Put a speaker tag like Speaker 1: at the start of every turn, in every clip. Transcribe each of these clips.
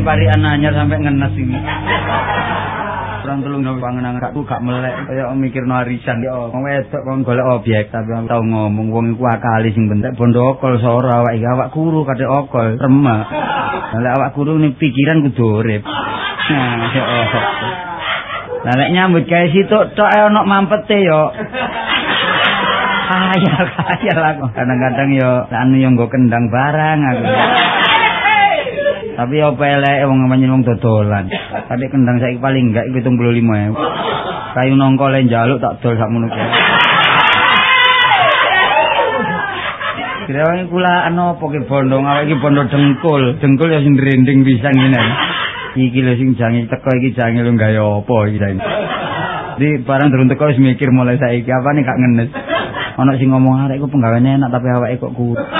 Speaker 1: Mikir pari ananya sampai ngenes ini. Kurang telung gawe pangenangan aku gak melek. Kaya mikir no arisan. Yo wong wedok wong golek objek tapi tau ngomong wong iku akali sing bentek. Bondo okol sora awak iki awak kuru kate okol remek. Lek awak kuru ning pikiran kudu urip. Nah yo. Lah nek nyambut gawe situk tok ana mampete yo. Kaya kaya lah kadang-kadang yo anu yo nggo kendang barang aku tapi apa elek wong ngamen wong dodolan. Tapi kendang saiki paling enggak 75.000 kayu nongko le njaluk tak dol sakmono kuwi Kira kula ana apa ki bondo? Awake iki bondo dengkul. Dengkul ya sing ndrending pisan ngene. Iki lho sing jange teko iki jange lho gawe apa iki jane Di barang durung teko wis mikir mulai saiki apa nih gak ngenes? Ana sing ngomong arek iku penggaweane enak tapi awake kok kurang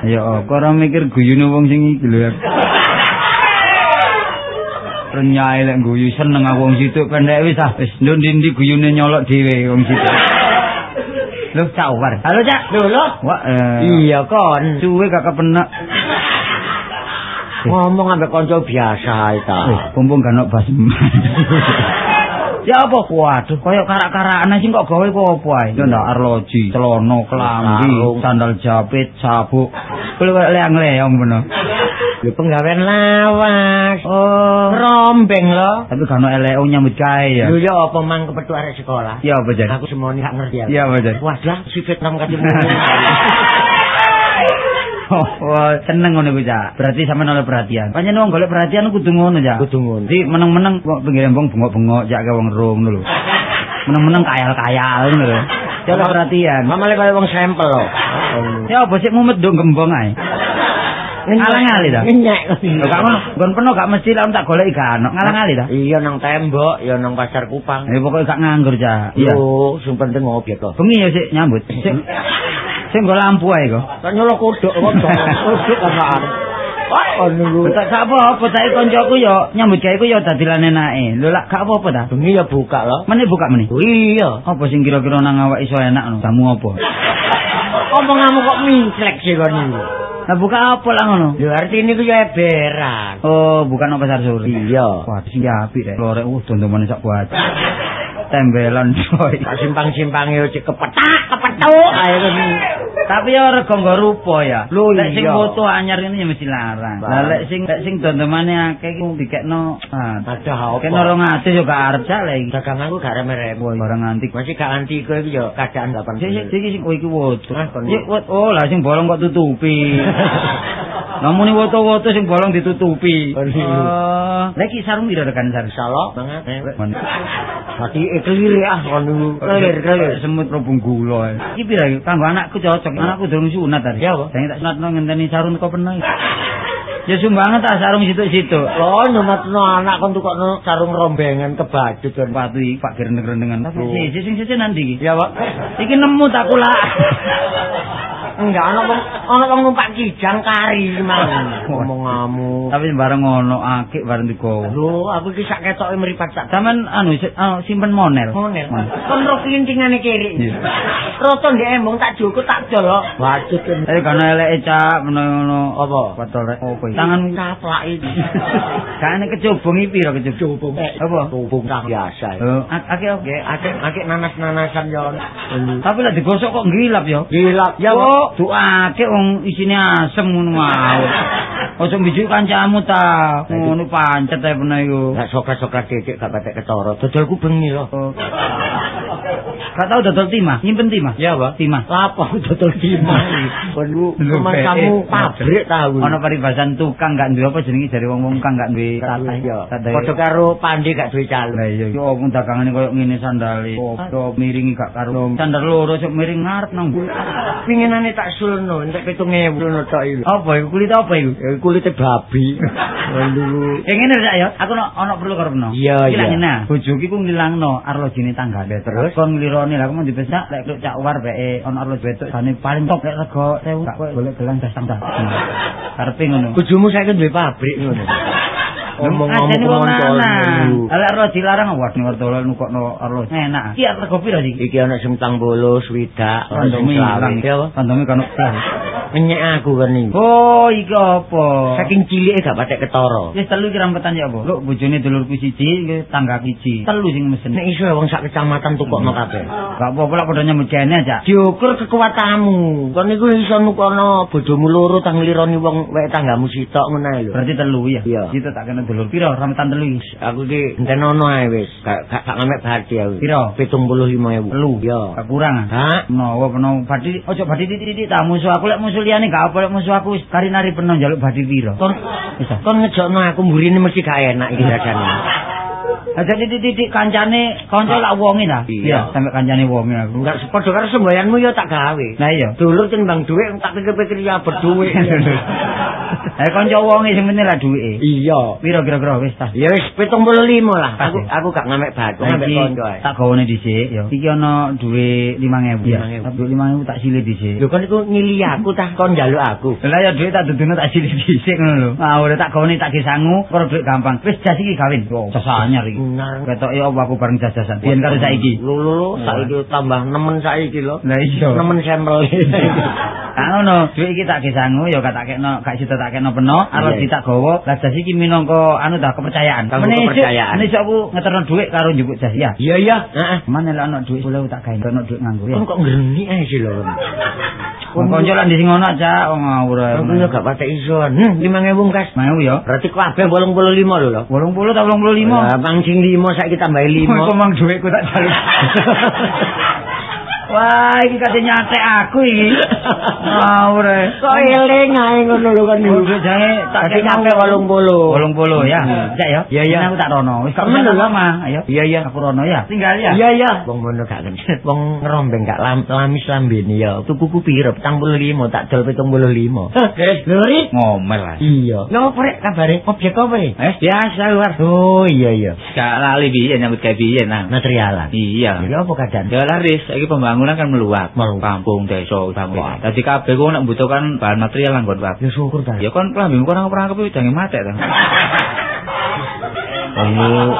Speaker 1: Ya, kok ora mikir guyune wong sing iki lho ya. Renyai lek guyu seneng aku wong situ pendek wis ah wis ndi guyune nyolok dhewe wong situ. Lho cawar. Halo Cak.
Speaker 2: Lho lho.
Speaker 1: Wah, eh,
Speaker 2: Iya kon.
Speaker 1: suwe gak kepenak.
Speaker 2: Ngomong ambek kanca biasa ta.
Speaker 1: Eh, Kumpung gak ono bas. Ya apa waduh koyo karak-karakan sing kok gawe kok apa ae. Ya ndak arloji, celana, klambi, sandal japit, sabuk. Kuwi kok leang-leong bener.
Speaker 2: Lho penggawean lawas.
Speaker 1: Oh.
Speaker 2: Rombeng lho.
Speaker 1: Tapi kan elek nyambut gawe ya.
Speaker 2: Lho ya apa mang kepethuk arek sekolah?
Speaker 1: Iya apa jan?
Speaker 2: Aku semuanya gak ngerti aku.
Speaker 1: Iya apa jan?
Speaker 2: Wadah, si Vietnam kadung.
Speaker 1: Oh, wah, seneng ngono kuwi, Cak. Berarti sampean oleh perhatian. Panjenengan wong golek perhatian kudu ngono, Cak.
Speaker 2: Kudu ngono.
Speaker 1: Jadi meneng-meneng kok pinggir embong bengok-bengok Cak ke wong ro ngono lho. Meneng-meneng kayal-kayal ngono lho. Ya oleh perhatian.
Speaker 2: Mamale kaya wong sampel lho.
Speaker 1: Ya apa sih mumet dong gembong ae. Ngalang-ngali ta?
Speaker 2: Nyenyek.
Speaker 1: Lho gak ngono, nggon peno gak mesti lah tak golek gak ono. Ngalang-ngali ta?
Speaker 2: Iya nang tembok, ya nang pasar Kupang.
Speaker 1: Ya pokoke gak nganggur, Cak. Iya.
Speaker 2: Yo, sing penting objek kok.
Speaker 1: Bengi ya sik nyambut. Sik. Sik nggo lampu ae kok.
Speaker 2: Tak nyolok kodok kok. Kodok apaan? Oh, nunggu.
Speaker 1: Tak sak apa-apa tak koncoku yo nyambut gawe ku yo dadi lan enake. Lho lak gak apa-apa ta?
Speaker 2: Bengi ya buka lho.
Speaker 1: Meneh buka meneh.
Speaker 2: Oh, iya.
Speaker 1: Apa sing kira-kira nang awak iso enak no? Kamu apa?
Speaker 2: Omonganmu kok minclek sih kon iki.
Speaker 1: Lah buka apa lah ngono?
Speaker 2: Lho arti ini ku ya beran.
Speaker 1: Oh, bukan apa pasar suri.
Speaker 2: Iya.
Speaker 1: Wah, sing apik rek. Lorek uh dondomane sak buat. Tembelan coy.
Speaker 2: Simpang-simpange cek kepetak, kepetuk ngono.
Speaker 1: Tapi ya rego nggo rupa ya. Lek sing foto anyar ini ya mesti larang. Lah lek sing lek sing dondomane akeh ku dikekno ah
Speaker 2: Ada apa?
Speaker 1: Kena 200 yo gak arep sak lek.
Speaker 2: Daganganku gak reme-reme.
Speaker 1: Barang antik.
Speaker 2: Masih gak anti kowe iki yo kapan.
Speaker 1: Sik sik sik sing kowe iki wot oh lah sing bolong kok tutupi. Namun woto-woto sing bolong ditutupi.
Speaker 2: Oh,
Speaker 1: lagi sarung piro rekan sarung?
Speaker 2: Insyaallah banget.
Speaker 1: Man-
Speaker 2: Mati eklir ah ngono. Kelir, kelir.
Speaker 1: semut robong gula. Iki iki? Kanggo anakku cocok. Anakku durung sunat tadi.
Speaker 2: Ya, apa?
Speaker 1: Saya tak sunatno ngenteni sarung teko peno iki. Ya sumbangan tak sarung situ-situ.
Speaker 2: Lo nyematno anak kon tukokno sarung rombengan kebajut kon.
Speaker 1: Sepatu iki Pak gerendeng-gerendengan. Tapi sih sing sing nanti iki.
Speaker 2: Ya, Pak.
Speaker 1: Iki nemu tak kula.
Speaker 2: Enggak ana wong ana wong numpak kijang kari mang. Ngomong-ngamu.
Speaker 1: Tapi bareng ngono akik bareng digowo.
Speaker 2: Lho, aku iki sak ketoke mripat sak
Speaker 1: Sampeyan anu si- anu, simpen monel.
Speaker 2: Monel. Kon ro kintingane kiri. Roto ndek embong tak jukut tak dol lho. Wajut.
Speaker 1: Eh kana eleke cak ngono
Speaker 2: Apa?
Speaker 1: Patol rek opo iki? Tangan
Speaker 2: kaplak iki.
Speaker 1: Kane kecobong iki piro kecobong? Apa?
Speaker 2: Hubung tak biasa.
Speaker 1: Akeh oke.
Speaker 2: Nggih, akeh akeh nanas-nanasan yo.
Speaker 1: Tapi lek digosok kok ngilap ya.
Speaker 2: Gila.
Speaker 1: Ya kok duake wong isine asem ngono mau. Ojo mbijuk kancamu ta. Ngono pancet ae pena iku.
Speaker 2: Gak sokrat-sokrat titik gak patek ketara. Dodolku bengi lho.
Speaker 1: Gak tau dodol timah, nyimpen timah.
Speaker 2: Ya, Pak.
Speaker 1: Timah.
Speaker 2: Lapo dodol timah iki. Perlu memang kamu pabrik tahu.
Speaker 1: Ana paribasan tukang gak duwe apa jenenge jare wong-wong kang gak duwe tata
Speaker 2: ya.
Speaker 1: Tata-
Speaker 2: Padha karo Pandi gak duwe calon.
Speaker 1: Lah iya, yo wong dagangane koyo ngene sandale. Padha miringi gak karo sandal loro cok miring ngarep nang.
Speaker 2: Pinginane tak sulno entek 7000 ngono tok iki.
Speaker 1: Apa iku kulit apa iku?
Speaker 2: Ya kulite babi. Waduh.
Speaker 1: Ya ngene sak ya, aku ono perlu karo peno.
Speaker 2: Iya, iya.
Speaker 1: ngene, bojoku ku ngilangno arlojine tanggane.
Speaker 2: Terus?
Speaker 1: kon nglirone lah aku mau dipesak lek kluk cak war beke ono arloj wedok jane paling top lek rego 1000 gak kowe golek gelang dasang dah. Karepe ngono.
Speaker 2: Bojomu saiki duwe pabrik ngono. Ngomong-ngomong
Speaker 1: Ajene wong
Speaker 2: kontol.
Speaker 1: lanang. Lah arlo dilarang waduh ngertolo nukokno arlo. Enak. Iki arep rego piro iki?
Speaker 2: Iki ana sing tang bolo, swidak,
Speaker 1: Kandungi
Speaker 2: selawe.
Speaker 1: ilang.
Speaker 2: Ya apa?
Speaker 1: Kandungi kono.
Speaker 2: Nyek aku kan iki.
Speaker 1: Oh, iki apa?
Speaker 2: Saking cilike gak patek ketara.
Speaker 1: Wis telu iki rampetan ya apa? Lho bojone dulurku siji, iki tangga siji. Telu sing mesen.
Speaker 2: Nek iso wong sak kecamatan tukokno kabeh.
Speaker 1: Gak apa-apa lah padha jane aja.
Speaker 2: Diukur kekuatanmu. Kon niku iso nukono bojomu loro tang nglironi wong wek tanggamu sitok ngono ae lho.
Speaker 1: Berarti telu ya.
Speaker 2: Iya.
Speaker 1: Tak kena dulur piro rampetan telu.
Speaker 2: Aku iki enten ono ae wis. Gak gak ngamek badi aku.
Speaker 1: Piro?
Speaker 2: 75.000.
Speaker 1: Telu.
Speaker 2: Iya.
Speaker 1: Gak kurang.
Speaker 2: Hah?
Speaker 1: Menawa peno badi ojo badi titik-titik ta musuh aku lek musuh liyane gak apa lek musuh aku wis kari-nari peno njaluk badi piro.
Speaker 2: Kon kon ngejokno aku mburine mesti gak enak iki rasane.
Speaker 1: Ada titik-titik kancane kanca lak wonge ta.
Speaker 2: Iya.
Speaker 1: sampe kancane wonge aku.
Speaker 2: Enggak sepadha karo semboyanmu ya tak gawe.
Speaker 1: Nah iya.
Speaker 2: Dulur timbang dhuwit tak pikir-pikir ya berduit.
Speaker 1: Eh kanca wonge sing penting lah duwike.
Speaker 2: Iya.
Speaker 1: Piro kira-kira wis ta.
Speaker 2: Ya wis 75 lah. Aku aku gak ngamek batu, ngamek kanca ae.
Speaker 1: tak gawone dhisik ya. Iki ana duwe 5000 ya.
Speaker 2: 5.000.
Speaker 1: Tak duwe 5000 tak silih dhisik.
Speaker 2: Lho kan iku ngili aku tah kon njaluk aku.
Speaker 1: Lah ya duit tak duduno tak silih dhisik ngono lho. Ah udah tak gawone tak gesangu, karo duit gampang. Wis jas iki kawin. Jas anyar iki.
Speaker 2: Benar.
Speaker 1: Ketok apa aku bareng jajasan. Biyen karo saiki.
Speaker 2: Lho lho saiki tambah nemen saiki lho.
Speaker 1: Lah iya.
Speaker 2: Nemen sampel.
Speaker 1: Ah ngono, duit iki tak gesangu ya gak tak kekno, gak sida tak kekno peno, arep ditak gawa. Lah jas iki minangka anu dah kepercayaan.
Speaker 2: Kepercayaan.
Speaker 1: menesuk aku ngeterno duit karo njupuk jas ya.
Speaker 2: Iya iya. Heeh.
Speaker 1: Mana lek ana duit 10 tak gawe ana duit nganggo ya.
Speaker 2: Kok ngreni ae sih lho.
Speaker 1: Kon kanca lan di sing ngono aja wong ngawur.
Speaker 2: Aku ya gak patek iso. Hmm, 5000 kas.
Speaker 1: Mau ya.
Speaker 2: Berarti kabeh 85 lho lho.
Speaker 1: 80 ta 85.
Speaker 2: Lah mancing 5 saiki tambah 5.
Speaker 1: Kok mang tak jaluk. Wah, iki kate nyatek aku iki. Ae.
Speaker 2: Kok eling ae ngono lho kan.
Speaker 1: Duit jange tak
Speaker 2: kabeh 80.
Speaker 1: 80 ya. Cek ya.
Speaker 2: Iya, iya.
Speaker 1: Aku tak rono. Wis tak
Speaker 2: Temen lho,
Speaker 1: lama. Ayo.
Speaker 2: Iya iya.
Speaker 1: Aku rono ya. Tinggal ya.
Speaker 2: Iya iya. Wong ngono gak kan. Wong ngerombeng gak lam, lamis lambene ya. Tukuku piro? 75 tak dol 75. Eh, lori.
Speaker 1: Ngomel lah.
Speaker 2: Iya. Lho opo rek kabare? Objek apa iki?
Speaker 1: Eh, biasa luar.
Speaker 2: Oh iya iya.
Speaker 1: Gak lali biyen nyambut gawe biyen nang.
Speaker 2: Materialan.
Speaker 1: Iya.
Speaker 2: Jadi apa keadaan?
Speaker 1: Ya laris, iki pembangunan kan. Meluas. Kampung, desa.
Speaker 2: Wah.
Speaker 1: Dadi kabeh ku nek membutuhkan bahan material lan kon
Speaker 2: Ya syukur ta.
Speaker 1: Ya kon klambi kurang perang kepi jange matek ta.
Speaker 2: Oh.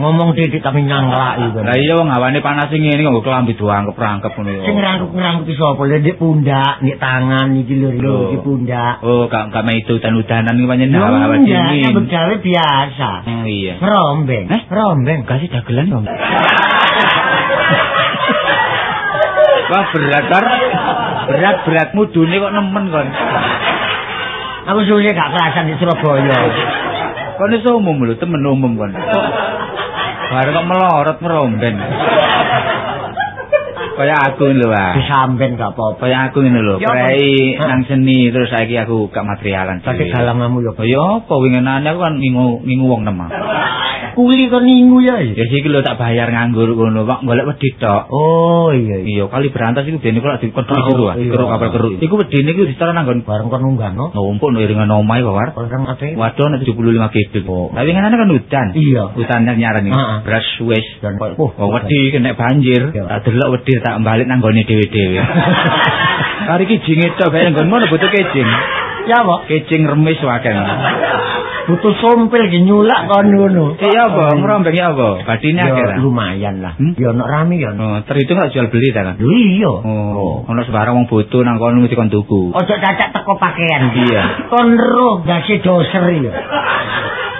Speaker 2: Ngomong titik tapi nyanglak iku.
Speaker 1: Lah iya wong awane panas sing ngene kok klambi doang keprangkep ngono ya.
Speaker 2: Sing ngerangkuk-ngerangkuk iso apa? Lha ndek pundak, ndek tangan iki lho lho di pundak.
Speaker 1: Oh, gak gak metu udan-udanan iki pancen
Speaker 2: Lho,
Speaker 1: hawa-hawa dingin.
Speaker 2: nyambut gawe biasa.
Speaker 1: Oh iya.
Speaker 2: Rombeng.
Speaker 1: Eh?
Speaker 2: Rombeng.
Speaker 1: Kasih dagelan dong. Wah berat? Berat berat mudune kok nemen kon.
Speaker 2: Aku suwe gak kerasan di Surabaya.
Speaker 1: Kon iso umum lho, temen umum kon. Bareng kok melorot meromben. Kaya aku lho, Wah.
Speaker 2: Disamben gak apa-apa.
Speaker 1: Kaya aku ngene lho,
Speaker 2: apa?
Speaker 1: prei nang seni terus saiki aku gak materialan.
Speaker 2: Tapi
Speaker 1: dhewe.
Speaker 2: galangamu ya.
Speaker 1: Apa wingenane aku kan ngingu ngingu wong nemah.
Speaker 2: Kuli kon ningu ya.
Speaker 1: Ya siki lho tak bayar nganggur ngono, Pak, golek wedhi tok.
Speaker 2: Oh iya iya.
Speaker 1: Iya, kali berantas iku dene kok dikodhok
Speaker 2: Oh,
Speaker 1: iku lho,
Speaker 2: iya.
Speaker 1: keruk kapal keruk. Iku wedine iku disetor nang nggon
Speaker 2: Bareng kon nunggano.
Speaker 1: numpuk no iringan omahe kok, War.
Speaker 2: Orang ate.
Speaker 1: Waduh nek 75 gedhe. Tapi wingenane kan udan.
Speaker 2: Iya.
Speaker 1: Udan nyaren iki. Beras wis.
Speaker 2: Dan kok oh,
Speaker 1: wedi kena banjir,
Speaker 2: Iya.
Speaker 1: tak delok wedi tak balik nang gone dhewe-dhewe. Kari kijing itu bae nggon ngono butuh kijing.
Speaker 2: Ya apa?
Speaker 1: Kijing remis wae.
Speaker 2: Butuh sompil ki nyulak kon ngono.
Speaker 1: Iya apa? Ngerombeng ya apa? Badine akeh
Speaker 2: Ya lumayan lah.
Speaker 1: Hmm?
Speaker 2: Ya ono rame ya.
Speaker 1: Oh, terhitung gak jual beli ta kan?
Speaker 2: Lho iya.
Speaker 1: Oh, ono sembarang wong butuh nang kono mesti kon tuku.
Speaker 2: Ojo cacat teko pakaian.
Speaker 1: Iya.
Speaker 2: Kon roh gase doser ya.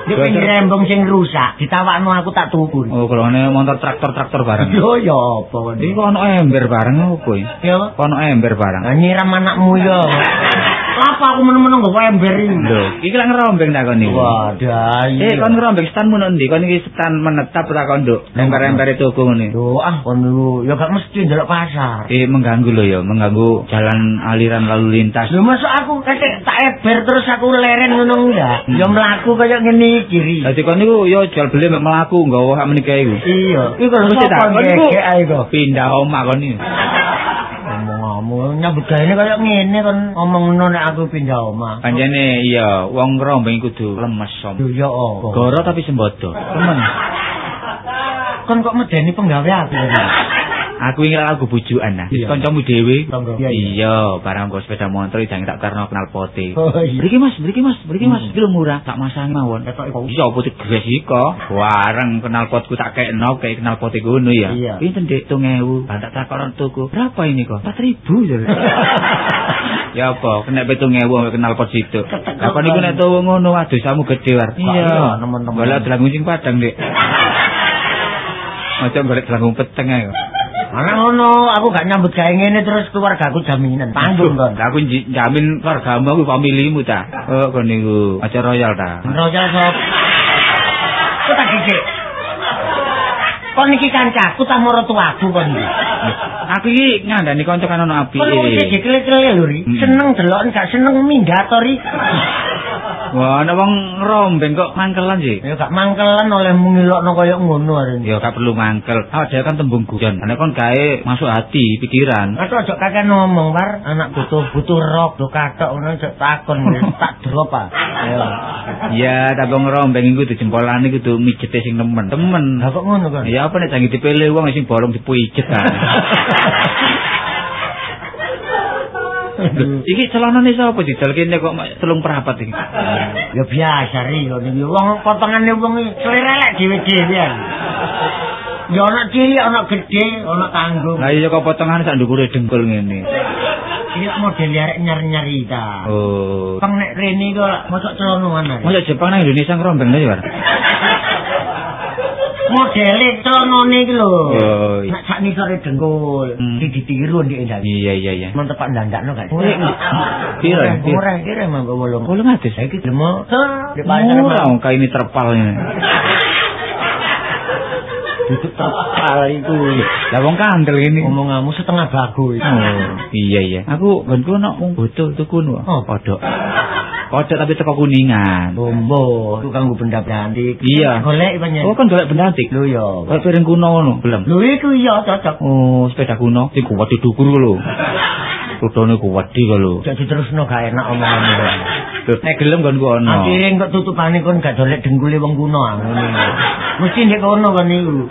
Speaker 2: Di pinggir rembong sing rusak, ditawakno aku tak tuku.
Speaker 1: Oh, kalau motor traktor-traktor bareng.
Speaker 2: Yo ya apa
Speaker 1: Ini ono ember bareng apa ya?
Speaker 2: Ya.
Speaker 1: Kok ono ember bareng.
Speaker 2: Nyiram anakmu ya. Apa aku meneng-meneng nggo ember iki?
Speaker 3: Lho, iki lak ngerombeng tak kon iki.
Speaker 2: Wadah,
Speaker 3: Eh, kon ngerombeng stanmu nang ndi? Kon iki stan menetap ora kon, Nduk. Ember-ember tuku ngene.
Speaker 2: Lho, ah kon niku ya gak mesti ndelok pasar.
Speaker 3: Eh, mengganggu lho ya, mengganggu jalan aliran lalu lintas.
Speaker 2: Lho masuk aku ketek tak eber terus aku leren ngono enggak? Ya mlaku kaya ngene iki.
Speaker 3: Dadi kon niku ya jual beli mek mlaku nggawa hak menika iku.
Speaker 2: Iya, iku lho sapa
Speaker 3: kon niku
Speaker 2: ngekek ae kok.
Speaker 3: pindah omah kon iki.
Speaker 2: Ngomong-ngomong nyambut gawe kaya ngene kon ngomongno nek aku pindah omah.
Speaker 3: Panjene iya, wong ngerombeng kudu lemes som.
Speaker 2: Ya apa?
Speaker 3: Goro tapi sembodo. Temen.
Speaker 2: Kon kok medeni penggawe aku.
Speaker 3: Aku ingin lagu bujukan nah.
Speaker 2: Iya.
Speaker 3: Kancamu dhewe.
Speaker 2: Tonggo. Iya, iya.
Speaker 3: Iya, barang nggo sepeda motor jangan tak karena kenal pote.
Speaker 2: Oh iya.
Speaker 3: Mriki Mas, mriki Mas, mriki Mas.
Speaker 2: Hmm.
Speaker 3: Iki lho murah, tak masangi mawon. Iya, putih gres iko. Wareng kenal potku tak kekno kayak kenal pote ngono ya. Pinten Dik? 3000. Lah tak takon tuku. Berapa ini kok? 4000 jare. ya apa? Kena 7000 ambek kenal pot situ. Kon iku nek tuwa ngono aduh samu gede war.
Speaker 2: iya, temen-temen.
Speaker 3: Golek delang padang, Dik. Macam golek delang peteng ae.
Speaker 2: Ana ngono, aku gak nyambut gawe ngene terus keluargaku jaminan. Tanggung kon.
Speaker 3: Lah aku jamin keluargamu aku familimu ta. Oh kon niku acara royal ta.
Speaker 2: Royal sop. Kok tak dicek? Kon iki kancaku ta moro tuaku kon iki.
Speaker 3: Aku iki ngandani kanca kan ono apike.
Speaker 2: Kon iki dikele-kele lho. Seneng delok gak seneng minggat to ri.
Speaker 3: Wah, ana wong rombeng kok mangkelan sih.
Speaker 2: Ya gak mangkelan oleh ngilokno kaya ngono arene.
Speaker 3: Ya gak perlu mangkel. Ah, dia kan tembung guyon. Nek kon gawe masuk hati, pikiran.
Speaker 2: Aku aja kakek ngomong war, anak butuh butuh rok, do katok ngono aja takon tak drop ah. Ayo.
Speaker 3: Ya, tapi wong rombeng iku kudu jempolane kudu mijete sing nemen. Temen.
Speaker 2: Lah kok ngono kan?
Speaker 3: Ya apa nek jangi dipilih wong sing bolong dipuijet ta. Iki celanane sapa didalke nek kok telung perapat iki.
Speaker 2: Ya biasa ri kok niki wong potongane wong iki selera dhewe-dhewe. Ya ana cilik, ana gedhe, ana tanggung.
Speaker 3: Lah iya kok potongane sak ndukure dengkul ngene.
Speaker 2: Iki model arek nyar-nyari ta.
Speaker 3: Oh.
Speaker 2: Pang nek rene kok mosok celonoan ae.
Speaker 3: Masa Jepang nang Indonesia ngerombeng lho ya.
Speaker 2: Modele celonone iki lho. Nek sak nisore dengkul,
Speaker 3: Hmm.
Speaker 2: ditiru ndek ndang.
Speaker 3: Iya iya iya.
Speaker 2: Mun tepak ndandakno gak.
Speaker 3: Piro?
Speaker 2: Ora kira mangko wolong.
Speaker 3: Bolong atus.
Speaker 2: Saiki demo. Di pasar
Speaker 3: wong kayak ini terpal ini.
Speaker 2: Duduk terpal iku.
Speaker 3: Lah wong kandel ini.
Speaker 2: Omonganmu setengah bagus.
Speaker 3: Oh, iya iya. Aku nggonku ono wong bodo tuku nu.
Speaker 2: Oh.
Speaker 3: Kodok. Kodok tapi teko kuningan.
Speaker 2: Bombo, itu kanggo benda antik.
Speaker 3: Iya.
Speaker 2: Golek banyak.
Speaker 3: Oh kan golek benda antik.
Speaker 2: Lho ya.
Speaker 3: Kayak piring kuno ngono, belum.
Speaker 2: Lho iku iya cocok.
Speaker 3: Oh, sepeda kuno. Sing kuat dukur lho. Rudone kuat iki lho.
Speaker 2: Jadi terusno gak enak omonganmu.
Speaker 3: Nek gelem nggonku ono.
Speaker 2: Akhirnya kok tutupane kon gak dolek dengkule wong kuno. Mesti ndek kono kan niku.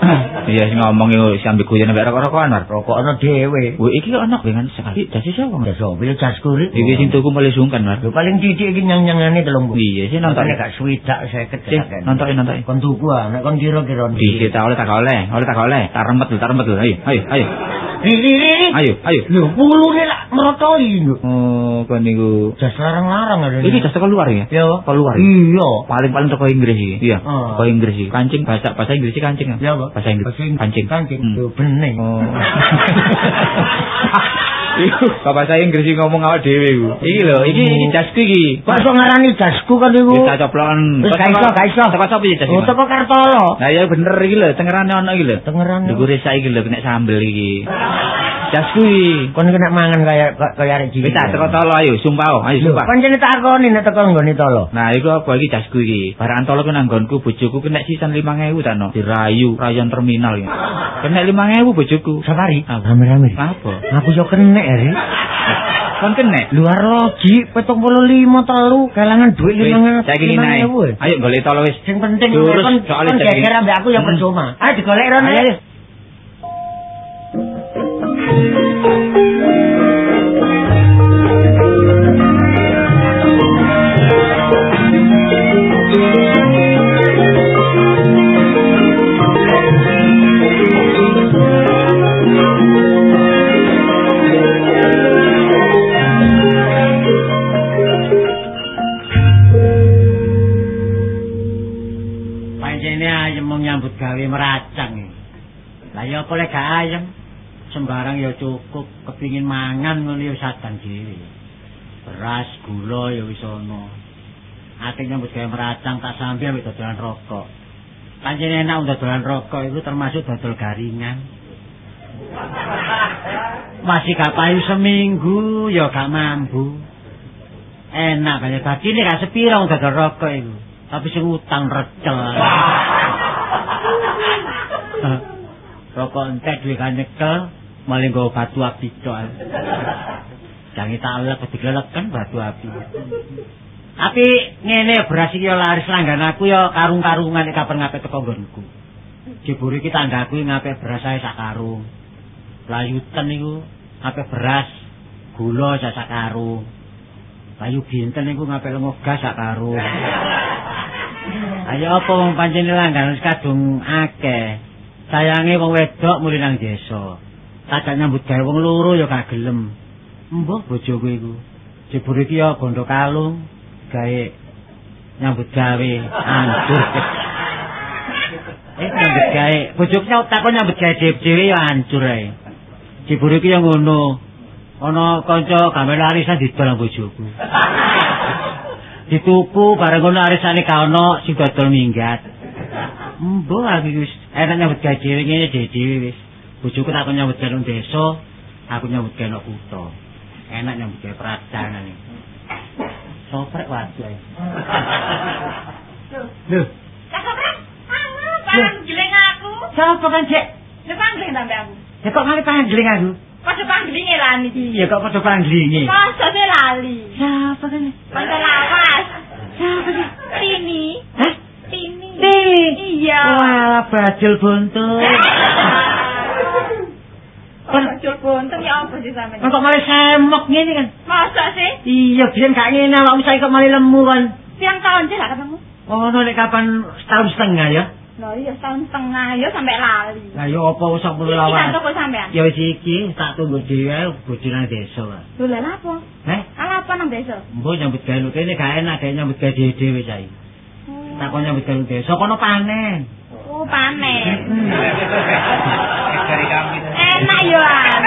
Speaker 3: Iya ngomong iku sampe guyon nek rokok-rokokan war.
Speaker 2: Rokokno dhewe.
Speaker 3: Wih, iki kok ono dengan sekali. Dasi sapa?
Speaker 2: Ya sapa ya jasku ri.
Speaker 3: Iki sing tuku mulai sungkan war.
Speaker 2: Lho paling titik iki nyang-nyangane telung
Speaker 3: Iya, sih nonton.
Speaker 2: Nontonnya gak swidak 50
Speaker 3: Sih,
Speaker 2: kan.
Speaker 3: nonton nonton.
Speaker 2: Kon tuku ah, nek kon kira-kira
Speaker 3: Di kita oleh tak oleh, oleh tak oleh. Tak rempet dulu, tak rempet dulu. Ayo, ayo, ayo.
Speaker 2: Ri ri ri. ri.
Speaker 3: Ayo, ayo.
Speaker 2: Lho pulune lak merotoli lho.
Speaker 3: Oh, kan niku.
Speaker 2: Jas larang-larang ada.
Speaker 3: Iki jas teko luar ya?
Speaker 2: Ya.
Speaker 3: Teko luar. ya?
Speaker 2: Iya.
Speaker 3: Paling-paling teko Inggris iki. Iya.
Speaker 2: Oh.
Speaker 3: Teko Inggris iki. Kancing bahasa bahasa Inggris iki kancing.
Speaker 2: Ya, Pak.
Speaker 3: Bahasa Inggris. Kancing.
Speaker 2: Kancing. Lho bening.
Speaker 3: Oh. Kok bahasa Inggris iki ngomong awak dhewe iku. Iki lho, iki iki jasku iki.
Speaker 2: Kok iso ngarani jasku kan iku?
Speaker 3: Kita coplokan.
Speaker 2: Wis gak iso, gak iso.
Speaker 3: Teko sapa iki jas?
Speaker 2: Oh, teko Kartolo.
Speaker 3: Nah ya bener iki lho, tengerane ono iki lho.
Speaker 2: Tengeran.
Speaker 3: Dukure saiki lho kena sambel iki. Jasku iki.
Speaker 2: Kon kena mangan kaya kaya arek cilik.
Speaker 3: Wis tak teko tolo ayo, sumpah oh, ayo sumpah.
Speaker 2: pancen takoni nek teko nggone tolo.
Speaker 3: Nah, iku apa iki jasku iki? Barang tolo ku nang nggonku bojoku kena sisan 5000 ta no. Dirayu rayon terminal ya. Kena 5000 bojoku.
Speaker 2: Safari. Rame-rame.
Speaker 3: Apa?
Speaker 2: Aku yo kena ya, Ri.
Speaker 3: Kon kena.
Speaker 2: Luar logi 75 telu kelangan duit
Speaker 3: Wis,
Speaker 2: 500.
Speaker 3: Saiki ngene ae. Ayo golek tolo wis.
Speaker 2: Sing penting kon
Speaker 3: soalnya
Speaker 2: geger ambek aku ya
Speaker 3: Hmm.
Speaker 2: percuma. Ayo digolek rono.
Speaker 4: Beras, gula ya wis ana. Ate nyambut gawe meracang tak sampe ambek dodolan rokok. Pancen enak dodolan rokok itu termasuk dodol garingan. Masih gak seminggu ya gak mampu. Enak kaya tadi ini gak sepira dodol rokok itu. Tapi sing utang recel. rokok entek duwe kan nyekel malah nggo batu api Jangan tak alek digeleken batu api. Tapi ngene beras iki laris langgan aku ya karung-karungan nek kapan ngape teko nggonku. Jebure iki tanggaku ngape beras ae sak karung. Layuten niku ngape beras gula sak karung. Bayu binten niku ngape lengo gas sak karung. Ayo apa wong pancen langgan wis kadung akeh. Sayange wong wedok muli nang desa. Tak nyambut gawe wong loro ya gak gelem. Mbah bojoku iku. Jebure iki ya bondo kalung gawe nyambut gawe hancur. Eh nyambut gawe bojoku takon nyambut gawe dhewe ya hancur ae. Jebure iki ya ngono. Ana kanca gawe arisan didol bojoku. Dituku bareng ngono arisane ka ono sing dodol minggat. Mbah aku wis enak nyambut gawe dhewe ngene dhewe wis. Bojoku takon nyambut gawe desa, aku nyambut gawe kutha. Enak yang bikin peradangan ini. Soprek wajah
Speaker 5: Soprek, anu, aku.
Speaker 4: Siapa kan, Cek?
Speaker 5: Lu panggiling sampe aku.
Speaker 4: Ya kok kali panggiling aku?
Speaker 5: Pada panggilingnya lali.
Speaker 4: Iya kok pada panggilingnya?
Speaker 5: Masa sih lali.
Speaker 4: Siapa kan?
Speaker 5: Pada lawas.
Speaker 4: Siapa sih?
Speaker 5: Tini.
Speaker 4: Hah?
Speaker 5: Tini.
Speaker 4: Tini?
Speaker 5: Iya.
Speaker 4: Wah, bajul buntut.
Speaker 5: Bajul buntut ya apa sih sampe?
Speaker 4: Kok malah semok gini kan?
Speaker 5: Masa sih?
Speaker 4: Iya, biar gak ngene, kok misalnya kok malah lemu kan?
Speaker 5: Siang tahun sih gak ketemu.
Speaker 4: Oh, no, kapan setahun setengah ya?
Speaker 5: Loh iya setahun setengah ya sampai lali.
Speaker 4: Lah yo apa usah perlu
Speaker 5: Iki
Speaker 4: lawan.
Speaker 5: toko sampean.
Speaker 4: Ya wis iki tak tunggu dhewe bojo nang desa.
Speaker 5: Lho lha apa?
Speaker 4: Heh,
Speaker 5: Ala apa nang desa?
Speaker 4: mbok nyambut gawe lu kene gak enak dhewe nyambut gawe dhewe saiki.
Speaker 5: Oh.
Speaker 4: Tak kok nyambut gawe desa kono panen.
Speaker 5: Oh, panen.
Speaker 6: Dari kami.
Speaker 5: Enak yo an.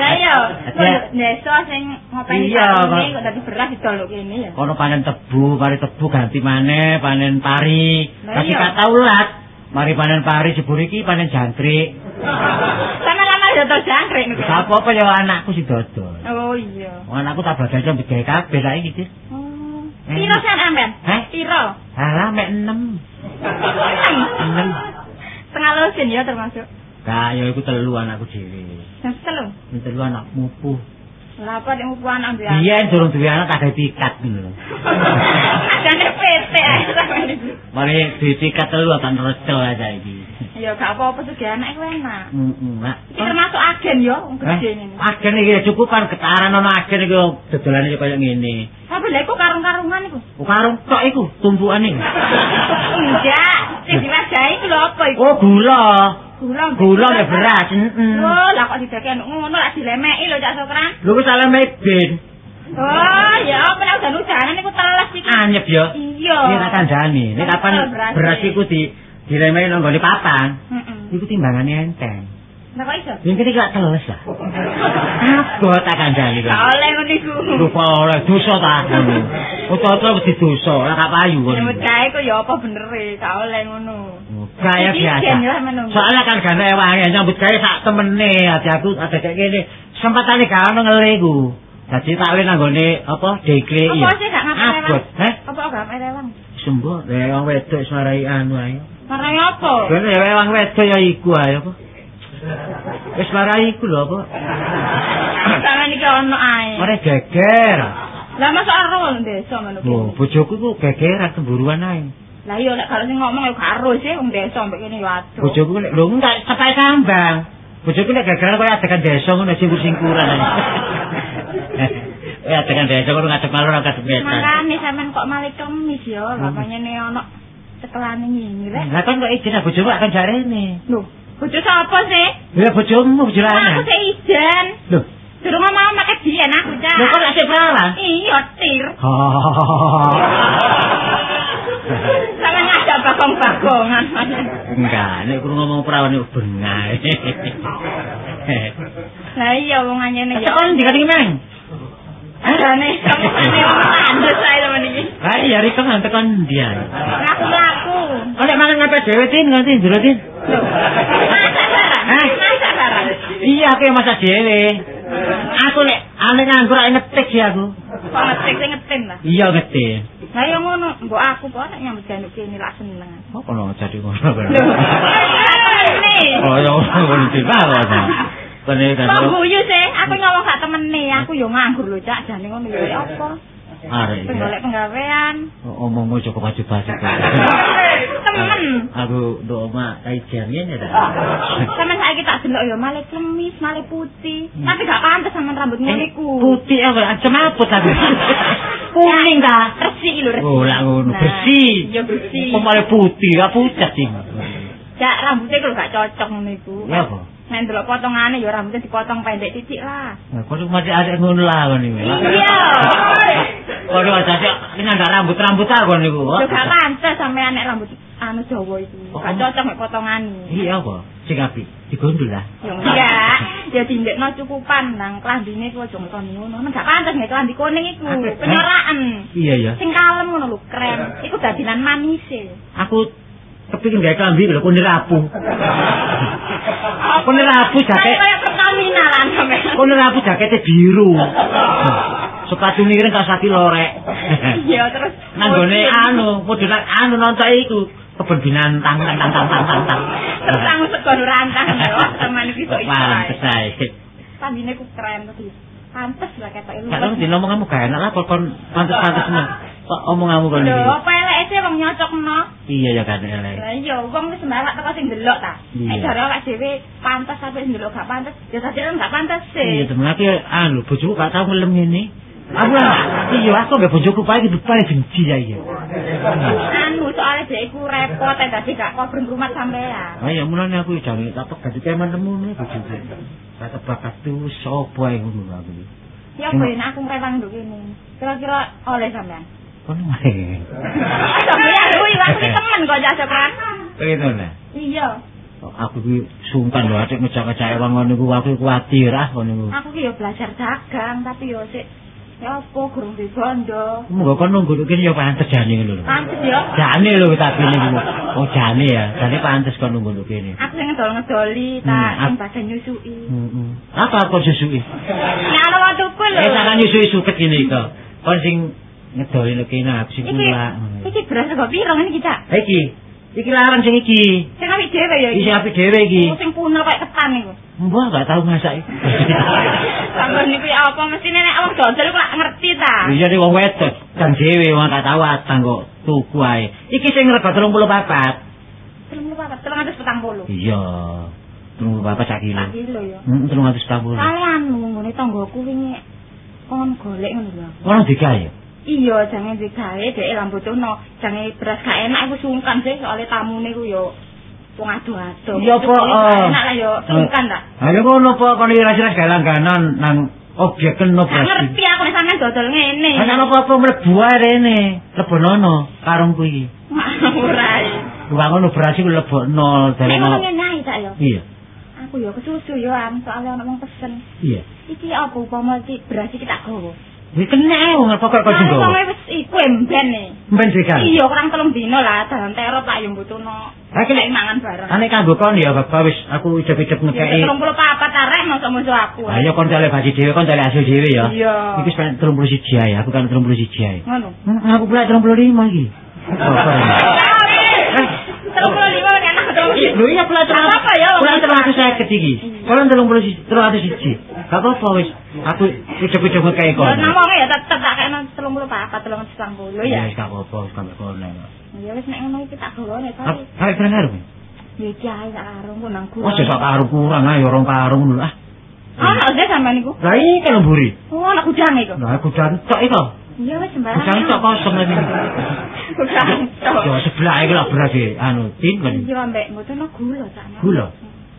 Speaker 5: Lah yo,
Speaker 4: Ya.
Speaker 5: desa sing ngopeni
Speaker 4: Iya,
Speaker 5: sarunge
Speaker 4: kok.
Speaker 5: dadi beras didol kene ya.
Speaker 4: Kono panen tebu, mari tebu ganti maneh, panen pari.
Speaker 5: Iya.
Speaker 4: kata ulat. Mari panen pari jebur iki panen jangkrik.
Speaker 5: Sama lama yo to jangkrik niku.
Speaker 4: Wis apa-apa ya anakku sing dodol.
Speaker 5: Oh iya.
Speaker 4: Wong anakku tak badhe gawe kabeh saiki iki.
Speaker 5: Oh. Piro sen amben?
Speaker 4: Heh?
Speaker 5: Piro?
Speaker 4: Alah mek 6. 6.
Speaker 5: Setengah lusin ya termasuk.
Speaker 4: Gak, ya iku telu anakku dhewe.
Speaker 5: Yang telu.
Speaker 4: Telu anak mupuh.
Speaker 5: Lah apa nek upu anak ambil.
Speaker 4: Iya, durung duwe anak tak gawe pikat ngono lho.
Speaker 5: Adane PT ae iki.
Speaker 4: Mari duwe pikat telu akan recel ae saiki.
Speaker 5: Ya gak apa-apa tuh anak iku enak.
Speaker 4: Heeh, nak.
Speaker 5: Iki termasuk agen yo wong gede ini.
Speaker 4: agen iki cukupan ketaran ana agen iki dodolane kaya ngene.
Speaker 5: Tapi lha iku karung-karungan iku.
Speaker 4: Oh, karung tok iku tumpukan iku.
Speaker 5: Enggak, sing diwadahi iku lho apa iku?
Speaker 4: Oh, gula.
Speaker 5: Gula.
Speaker 4: Gula mek beras. Heeh.
Speaker 5: Oh, lah kok didake ngono lak dilemeki lho Cak Sokran.
Speaker 4: Lho wis salah meben.
Speaker 5: Oh, ya apa nek udan udanan niku teles iki.
Speaker 4: Anyep yo.
Speaker 5: Iya.
Speaker 4: Ini tak kandhani. Nek kapan
Speaker 5: Beras.
Speaker 4: iku di dilemeni nang gone papan,
Speaker 5: Heeh.
Speaker 4: iku timbangane enteng.
Speaker 5: Lah kok iso?
Speaker 4: Yang ketiga teles lah. Apa tak kandhani kok.
Speaker 5: Gak oleh ngono iku.
Speaker 4: Lupa oleh dosa ta. Utawa mesti dosa, ora gak payu ngono.
Speaker 5: Nyebut kae kok ya apa bener e, gak oleh ngono.
Speaker 4: Kaya biasa.
Speaker 5: ya.
Speaker 4: Soalnya kan gane wangi nyambut gawe sak temene ati aku ada kayak gini. Sempatane gak ono ngele ku. Dadi tak wis nanggone apa dekle iya.
Speaker 5: Apa sih gak ngapain
Speaker 4: heh?
Speaker 5: Apa gak ngapain rewang?
Speaker 4: Sembuh, wong wedok wis marai anu ae.
Speaker 5: Marang apa?
Speaker 4: Ben le wong wedok ya iku ae apa. Wis marai iku lho apa.
Speaker 5: Sampeyan iki ono ae.
Speaker 4: Ora geger.
Speaker 5: Lah masuk wong desa ngono
Speaker 4: Oh, bojoku ku gegeran cemburuan ae.
Speaker 5: Lah iya nek kalau sing ngomong ya karo sih wong desa mbek kene ya aduh.
Speaker 4: Bojoku nek lho enggak sepae kambang. Bojoku nek gegeran koyo adegan desa ngono singkur-singkuran ae. Eh adegan desa kono ngadep malur ngadep wetan.
Speaker 5: Makane sampean kok malah kemis ya, lah panyene ono cekelane ngene rek.
Speaker 4: Lah kan kok izin bojoku akan jarene.
Speaker 5: Lho, bojo sapa sih?
Speaker 4: Ya bojomu bojo
Speaker 5: Aku
Speaker 4: lanang.
Speaker 5: sih ijen.
Speaker 4: Lho,
Speaker 5: Durung mau make biyen aku cak.
Speaker 4: lho kok asik perawan?
Speaker 5: Iya, tir. Bagong-bagongan.
Speaker 4: Enggak, nek kurang ngomong perawan itu bengai.
Speaker 5: Lah iya wong anyene ya.
Speaker 4: Sekolah ndi kadang men?
Speaker 5: Jane kemane landes ae temen iki.
Speaker 4: Ah iya Rika nang tekan dia.
Speaker 5: Ngaku-ngaku.
Speaker 4: Oh nek mangan ngapa dhewe tin ngerti njero tin.
Speaker 5: Masak barang.
Speaker 4: Iya aku yang masak dhewe. Aku nek ane nganggur ngetik ya aku.
Speaker 5: Kok ngetik sing ngetin ta?
Speaker 4: Iya ngetik.
Speaker 5: Lah ya ngono, mbok aku kok nek nyambut gawe kene lak seneng.
Speaker 4: Oh kono jadi ngono. Oh ya ngono tiba kok. Kene kan.
Speaker 5: Kok guyu sih? Aku ngomong sak temene, aku yo nganggur lho, Cak. Jane ngono ya apa?
Speaker 4: Arek.
Speaker 5: Penggolek penggawean.
Speaker 4: Omongmu cukup baju basi.
Speaker 5: Temen.
Speaker 4: Aku ndok mak kae jangin ya ta.
Speaker 5: Sampe saiki tak delok yo malah klemis, malah putih. Tapi gak pantes sampean rambut ngono iku.
Speaker 4: Putih apa? Macam apa tapi? Kuning ta?
Speaker 5: Resik lho, resik.
Speaker 4: Oh, lah ngono. Bersih.
Speaker 5: Ya bersih.
Speaker 4: Kok malah putih, gak pucat sih.
Speaker 5: Cak rambutnya kalau gak cocok ngono iku.
Speaker 4: Ya apa?
Speaker 5: Nek ndelok potongane ya rambutnya dipotong pendek titik lah.
Speaker 4: Nah, kok masih ada ngono lah kon niku.
Speaker 5: Iya.
Speaker 4: Kok ada sih ini ada rambut-rambut aku niku.
Speaker 5: Yo gak pantes sampean nek rambut anu Jawa itu.
Speaker 4: Oh,
Speaker 5: Gak cocok mek potongane.
Speaker 4: Iya apa? Sing apik digondol lah.
Speaker 5: Ya enggak, ya dindekno cukupan nang klambine ku aja ngetoni ngono. Nek gak pantes nek klambi kuning iku,
Speaker 4: Aku-
Speaker 5: penyoraan.
Speaker 4: Iya ya.
Speaker 5: Sing kalem ngono lho, krem. Iku dadinan manis e.
Speaker 4: Aku kepingin gawe klambi lho kone rapuh. Kone rapuh jaket.
Speaker 5: Pertamina sampean.
Speaker 4: Kone rapuh jakete biru. Sepatu miring kasati lorek.
Speaker 5: Iya terus
Speaker 4: Nanggone anu, modelan anu nonton iku kebun binatang tang tang tang tang tang tang.
Speaker 5: terus aku sekono rantang teman kok iso.
Speaker 4: Pantes
Speaker 5: ae.
Speaker 4: ae.
Speaker 5: Klambine ku krem terus. Pantes lah ketok lu.
Speaker 4: Kalau di ngomong kamu gak enak lah kon pantes-pantes seneng. Kok omong kamu kon
Speaker 5: Lho, apa elek sih wong nyocokno?
Speaker 4: Iya ya kan elek.
Speaker 5: Lah iya, wong wis sembarang teko sing delok ta.
Speaker 4: Iya.
Speaker 5: Nek jare awak dhewe pantes sampe sing delok gak pantes, ya tadi kan gak pantes
Speaker 4: Iya
Speaker 5: sih.
Speaker 4: temen aku anu bojoku gak tau ngelem ngene. Aku lah, iya aku mbek bojoku pae iki paling benci ya iya.
Speaker 5: Anu soalnya dia iku repot ya dadi gak kok rumah sampean.
Speaker 4: Ah ya mulane aku jangan tak pegat iki emang nemu nih bojoku. Tak tebakat tuh ae ngono lho aku.
Speaker 5: Ya nek aku ngrewang nduk kene. Kira-kira oleh sampean.
Speaker 4: Kono wae.
Speaker 5: Sampeyan kuwi aku ki temen kok jasa peran.
Speaker 4: Gitu lah.
Speaker 5: Iya.
Speaker 4: Aku ki sungkan lho atik ngejak-ngejak wong ngono iku aku kuwatir ah ngono iku.
Speaker 5: Aku ki yo belajar dagang tapi yo sik ya apa gurung di bondo.
Speaker 4: Monggo kon nunggu kene ya pantes jane ngono lho.
Speaker 5: Pantes yo.
Speaker 4: Jane lho tapi niku. Oh jane ya, jane pantes kon nunggu kene.
Speaker 5: Aku sing ngedol-ngedoli ta,
Speaker 4: Hmm,
Speaker 5: sing
Speaker 4: ap-
Speaker 5: bahasa nyusui.
Speaker 4: Heeh. Apa kok susuki?
Speaker 5: Nek ana waktuku lho.
Speaker 4: Eh sampeyan nyusui suket ngene iki. Kon sing ngedoli kene aku sing
Speaker 5: Iki
Speaker 4: kula.
Speaker 5: iki beras kok piro ngene iki, Cak?
Speaker 4: Iki. Iki larang sing iki.
Speaker 5: Sing apik dhewe ya
Speaker 4: Iki apik dhewe iki.
Speaker 5: Oh, sing punel kayak ketan iku.
Speaker 4: Mbah gak tau masak iki.
Speaker 5: Sampai niku ya apa mesti nek wong dodol iku lak ngerti ta.
Speaker 4: Iya nek wong wedok kan dhewe wong gak tau atang kok tuku ae. Iki sing rega 34.
Speaker 5: Telung apa? Telung atus petang puluh.
Speaker 4: Iya. 34 sak kilo.
Speaker 5: Tak kilo ya.
Speaker 4: Heeh 340.
Speaker 5: Kalian ngene tanggoku wingi kon golek ngono lho.
Speaker 4: Ono digawe.
Speaker 5: Iya, jangan digawe dhek lambu tuno. Jangan beras gak enak aku sungkan sih soalnya tamune ku yo wong.
Speaker 4: Iya,
Speaker 5: Itu
Speaker 4: Po,
Speaker 5: gak
Speaker 4: eh.
Speaker 5: Enak lah yo sungkan ta.
Speaker 4: Ayo ngono po kon ira-ira segala langganan nang objek keno
Speaker 5: Gak ngerti aku nek sampean dodol ngene.
Speaker 4: Ana apa-apa mlebu ae rene, lebonono karung kuwi.
Speaker 5: Ora.
Speaker 4: Wong ngono berarti ku lebono
Speaker 5: Nek
Speaker 4: dari
Speaker 5: ngono
Speaker 4: no.
Speaker 5: ngene yo.
Speaker 4: Iya.
Speaker 5: Aku yo kesusu yo am soalnya ana wong pesen.
Speaker 4: Iya.
Speaker 5: Iki apa upama iki beras iki tak gowo.
Speaker 4: Dikenal wong apa kok
Speaker 5: sing
Speaker 4: kok.
Speaker 5: Wong wis iku emben e.
Speaker 4: Emben sik.
Speaker 5: Iya, kurang telung dino lah dalan terop lah yo
Speaker 4: butuhno. Lah
Speaker 5: kene mangan bareng.
Speaker 4: Ane kanggo kon ya bapak wis aku ijep-ijep ngekeki.
Speaker 5: Ya 34 arek mau sama aku.
Speaker 4: Lah ya kon cale basi dhewe kon cale asu dhewe ya.
Speaker 5: Iya.
Speaker 4: Iki sampe 31 ae, aku kan 31 ae.
Speaker 5: Ngono.
Speaker 4: Hmm, aku pula 35 iki.
Speaker 5: Oh, 35.
Speaker 4: Lho iya pula terus.
Speaker 5: Apa ya?
Speaker 4: Pula terus saya iki. Kalau 30 301. Gak apa-apa wis. Aku ijep-ijep ngekeki kon.
Speaker 5: Ya namanya ya tetep tak kena 34, 390
Speaker 4: Ya
Speaker 5: ya.
Speaker 4: wis gak apa-apa, wis gak kono.
Speaker 5: Ya wis nek ngono iki tak
Speaker 4: Ah,
Speaker 5: tapi
Speaker 4: Ayo keren karo.
Speaker 5: ya tak karung ku nang gua.
Speaker 4: Oh, sak karo kurang ae orang karung ngono ah.
Speaker 5: Ana sih sampean niku.
Speaker 4: Lah iki kan mburi.
Speaker 5: Oh, anak kudang iku.
Speaker 4: Lah aku jancok itu.
Speaker 5: Iya wis sembarang.
Speaker 4: Kudang tok kosong lagi.
Speaker 5: Kudang.
Speaker 4: Ya sebelah iki lah beras e, anu tin kan.
Speaker 5: Iki ambek mboten gula sakno.
Speaker 4: Gula.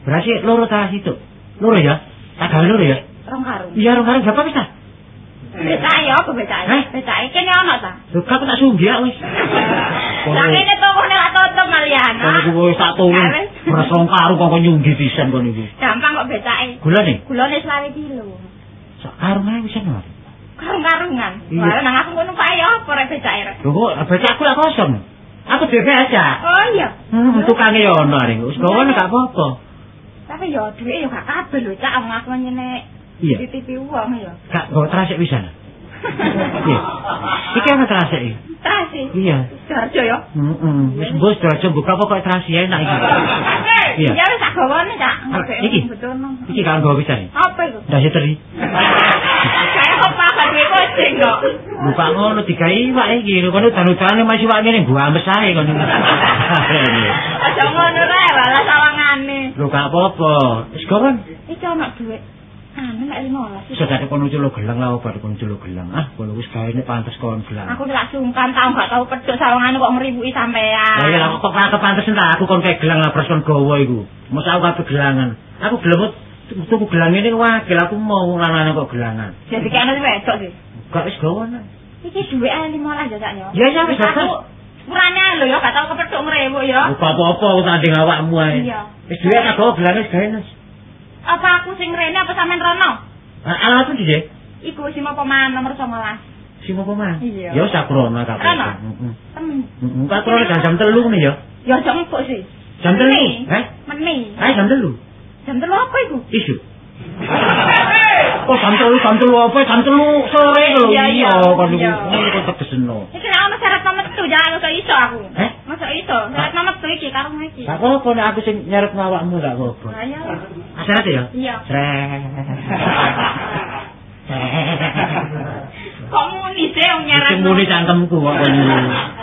Speaker 4: Beras e loro ta situ. Loro ya. Tak gawe loro ya.
Speaker 5: Rong karung.
Speaker 4: Iya rong karung berapa wis ta?
Speaker 5: Becak ya apa becak?
Speaker 4: Hah?
Speaker 5: Becak kene ana ta?
Speaker 4: Lho kok tak sunggia wis.
Speaker 5: Lah kene tokone lak tutup malian.
Speaker 4: Kono ku wis tak turun. Beras rong karung kok nyunggi pisan kono iku.
Speaker 5: Gampang kok becake.
Speaker 4: Gula nih.
Speaker 5: Gulane 20 kilo.
Speaker 4: Sak karung ae wis ana.
Speaker 5: Karung-karungan. Lah nang aku ngono ya apa rek becake rek.
Speaker 4: Lho kok becakku lak kosong. Aku dhewe becak.
Speaker 5: Oh iya.
Speaker 4: Hmm, tukange yo ono arek. Wis gawe gak apa-apa.
Speaker 5: Tapi ya duwe ya gak kabeh lho cak wong aku nyene
Speaker 4: Iya.
Speaker 5: titipi wong ya.
Speaker 4: Gak gawe trasik pisan. Iya. Iki ana trasik iki.
Speaker 5: Trasi.
Speaker 4: Iya.
Speaker 5: Darjo ya.
Speaker 4: Heeh. Wis bos aja buka pokok trasik enak iki. Iya.
Speaker 5: Ya wis tak gawane cak.
Speaker 4: Iki? Iki kan gawe pisan.
Speaker 5: Apa iku?
Speaker 4: Ndase teri.
Speaker 5: Kayak apa
Speaker 4: Buka ngono digawe iwak iki. Kono dan-udane masih iwak ngene gua ames ae kono.
Speaker 5: Aja ngono rek, malah sawangane.
Speaker 4: Lho gak apa-apa. Wis gawe.
Speaker 5: Iki ana duit. Anu nek 15.
Speaker 4: Sudah ada kono culo gelang lah, baru kono culo gelang. Ah, kalau wis gawe ini pantes kon gelang.
Speaker 5: Aku lak sungkan tau gak tau pedhot sawangane kok ngribuki sampean.
Speaker 4: Lah ya aku kok kok pantes entar aku kon kayak gelang lah kon gowo iku. Mosok aku kabeh gelangan. Aku gelemut tuku gelang ini wakil aku mau lanane kok gelangan.
Speaker 5: Jadi kene wedok sih.
Speaker 4: Gak wis gawe nah.
Speaker 5: Iki duwe 15 ya cak ya.
Speaker 4: Ya, ya, wis
Speaker 5: Aku
Speaker 4: dapat.
Speaker 5: Urane lho ya gak tau kepethuk ngrewuk ya.
Speaker 4: Apa apa aku tanding awakmu ae.
Speaker 5: Iya.
Speaker 4: Wis duwe tak wis gawe nas.
Speaker 5: Apa aku sing rene apa sampean rono?
Speaker 4: Ah, Alah tuh dije.
Speaker 5: Iku sing apa man nomor 19.
Speaker 4: Si mau pemah.
Speaker 5: Iya.
Speaker 4: Ya sakrona kabeh.
Speaker 5: Rono?
Speaker 4: Heeh.
Speaker 5: Temen.
Speaker 4: Heeh. Kak krone jam 3 nih ya.
Speaker 5: Ya aja empuk sih.
Speaker 4: Jam
Speaker 5: Meni.
Speaker 4: 3. Heh?
Speaker 5: Meni.
Speaker 4: Ayo jam 3.
Speaker 5: Jam telu apa iku?
Speaker 4: Isu. Oh, jam telu, jam telu apa? Jam telu sore lho.
Speaker 5: Iya, iya.
Speaker 4: kan niku.
Speaker 5: Iya.
Speaker 4: Niku kok tegesno.
Speaker 5: Iki nek ono syarat nomor 7 jangan iso iso aku.
Speaker 4: Eh?
Speaker 5: Masa iso? Syarat nomor 7 iki karo iki.
Speaker 4: Gak apa-apa nek aku sing nyeret awakmu gak apa-apa.
Speaker 5: Lah ya.
Speaker 4: Asal ya?
Speaker 5: Iya. Kok muni sih wong nyaran.
Speaker 4: Sing muni cangkemku kok ngono.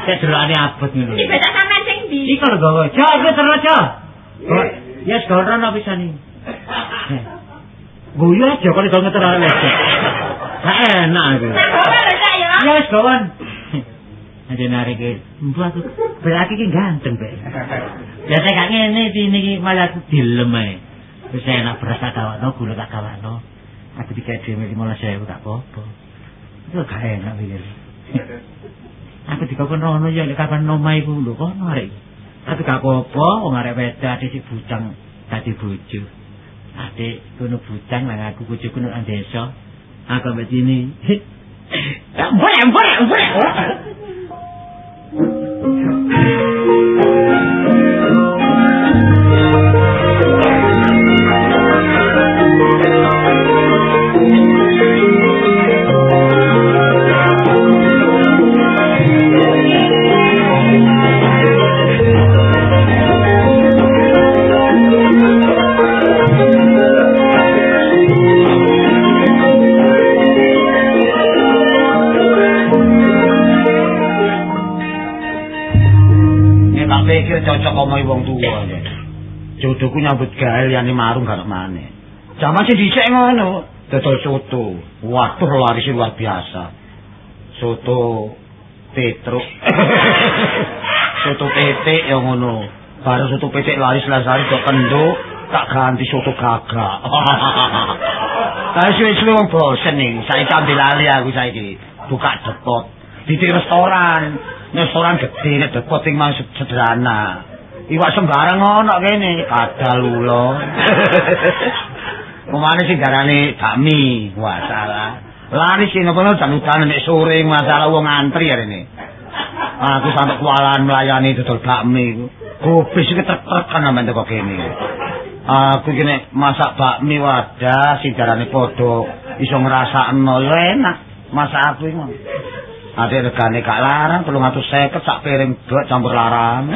Speaker 4: Sik delokane abot ngono.
Speaker 5: Iki beda sampean sing ndi?
Speaker 4: Iki kalau gawe. Jo, aku terus jo. Oh, Ya sekarang apa bisa nih? Guyu aja kalau kau ngeter. Gak enak aku.
Speaker 5: Lho cak ya.
Speaker 4: Wis kawan. Ada narik. Mbak aku berarti ki ganteng, Mbak. Ya saya gak ngene iki niki malah aku dilem ae. Wis enak beras tak gawakno, gula tak gawakno. Aku dikek dhewe 15.000 gak apa-apa. Itu gak enak pikir. Aku dikokon rono ya lek kapan nomah iku lho kono arek. Tapi gak apa-apa, wong arek wedok ade si bujang dadi bojo. Adik kono bujang nang aku bojoku nang desa. Aku mbek sini. Boleh, boleh, boleh.
Speaker 7: Jodohku nyambut gawe liyane marung gak maneh. Zaman sing dhisik ngono, dodol soto. Waduh laris luar biasa. Soto Petruk. soto petik ya ngono. Baru soto petik laris lasari kok kendo tak ganti soto gagak. Tapi suwe-suwe wong bosen nih. Saiki ambil lali aku saiki. Buka depot. Di restoran. Restoran gede depot mang sederhana. Iwak sembarang ono kene, kadal ulo. Pemane sing darane bakmi, wah salah. Lari sing ngono dan nek sore masalah wong antri arene. Aku sampe kualan melayani dodol bakmi iku. Gobis iki trek-trekan sampe teko kene. Aku iki nek masak bakmi wadah sing darane padha iso ngrasakno enak. Masak aku iki. Ade regane gak larang 350 sak piring dok campur larang.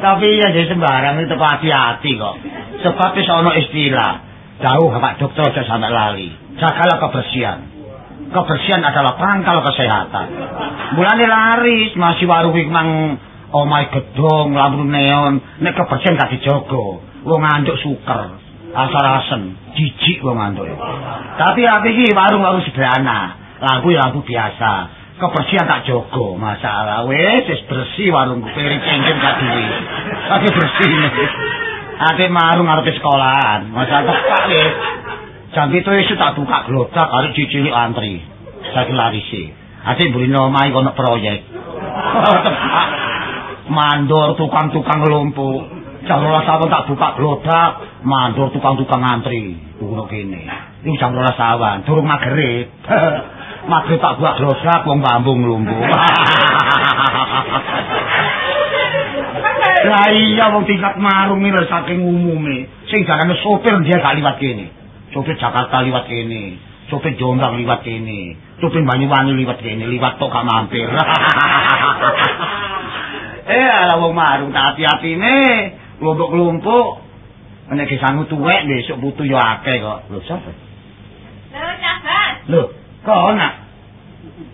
Speaker 7: Tapi ya jadi sembarang itu hati-hati kok. Sebab itu ono istilah. Jauh Pak Dokter aja sampai lali. Jagalah kebersihan. Kebersihan adalah pangkal kesehatan. Mulane laris masih warung iki mang omai gedong, lampu neon, nek kebersihan gak dijogo. Wong anduk suker, asal-asen, jijik wong anduk. Tapi aku iki warung-warung sederhana. Lampu ya lampu biasa. Kebersihan tak jogo, masalah wis wis bersih warungku cincin gak duwe. Tapi bersih. Ate marung arep sekolahan, masalah tepak wis. Jam itu isu tak buka glodak karo cicilik antri. Saiki larisi. Ate mburi omahe kono proyek. Tepak. Mandor tukang-tukang lumpuh. jam rolas awan tak buka glodak, mandur tukang-tukang antri. Ngono kene. Iku jam rolas awan, durung maghrib. maghrib tak buka glodak, wong bambung lumpuh. Lah iya wong tingkat marung ini saking umume. Sing jarane sopir dia gak liwat kene. Sopir Jakarta liwat kene. Sopir Jombang liwat kene. Sopir Banyuwangi liwat kene, liwat tok gak mampir. eh ala wong marung tak hati-hatine. Lumpuk-lumpuk. Nek gesangku tuwek besok butuh yo akeh kok. Lho sapa?
Speaker 5: Lho, sahabat.
Speaker 7: Lho, kok nak?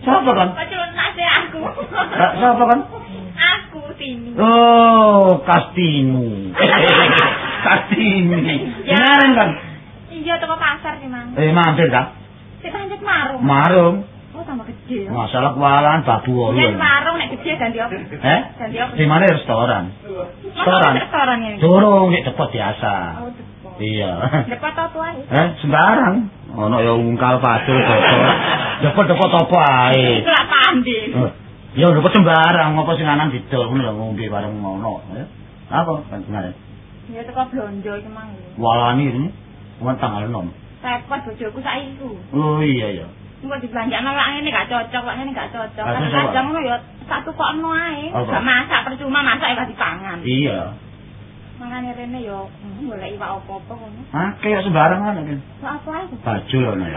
Speaker 7: Sapa kan?
Speaker 5: Paculun nase aku.
Speaker 7: Sapa kan?
Speaker 5: Aku sini.
Speaker 7: Oh, Kastinu. Kastini.
Speaker 5: Ya.
Speaker 7: Naren kan?
Speaker 5: Iya teko pasar sih, Mang.
Speaker 7: Eh, mampir kan?
Speaker 5: Sik pancet marung.
Speaker 7: Marung.
Speaker 5: Oh, tambah gede. ya.
Speaker 7: Masalah kewalan babu
Speaker 5: Iya,
Speaker 7: oyo.
Speaker 5: marung nek gede ganti apa?
Speaker 7: Eh?
Speaker 5: Ganti apa?
Speaker 7: Di mana restoran? Restoran.
Speaker 5: Masa restoran ini.
Speaker 7: Durung nek depot biasa.
Speaker 5: Oh, depo.
Speaker 7: Iya.
Speaker 5: Depo to tuan.
Speaker 7: Eh, sembarang. Ono ya ungkal padul bocor. Depot-depot apa ae.
Speaker 5: Lak pandi.
Speaker 7: Eh, Ya depot sembarang, ngopo sing anan didol ngono lho ngombe bareng ngono. Apa kan kemarin?
Speaker 5: Ya teko blonjo iki mang.
Speaker 7: Walani ini. Wong tanggal 6.
Speaker 5: Repot bojoku saiki ku.
Speaker 7: Oh iya ya.
Speaker 5: Engko dibelanjakno lak ngene gak cocok, lak ngene gak cocok.
Speaker 7: Lah,
Speaker 5: Kadang-kadang
Speaker 7: apa?
Speaker 5: ngono ya sak tukokno ae.
Speaker 7: Apa?
Speaker 5: Gak masak percuma masak ya dipangan.
Speaker 7: Iya.
Speaker 5: Mangane rene yo hmm, golek iwak apa-apa ngono.
Speaker 7: Ah, kayak sembarangan kan.
Speaker 5: Kok apa ae?
Speaker 7: Baju lho nek.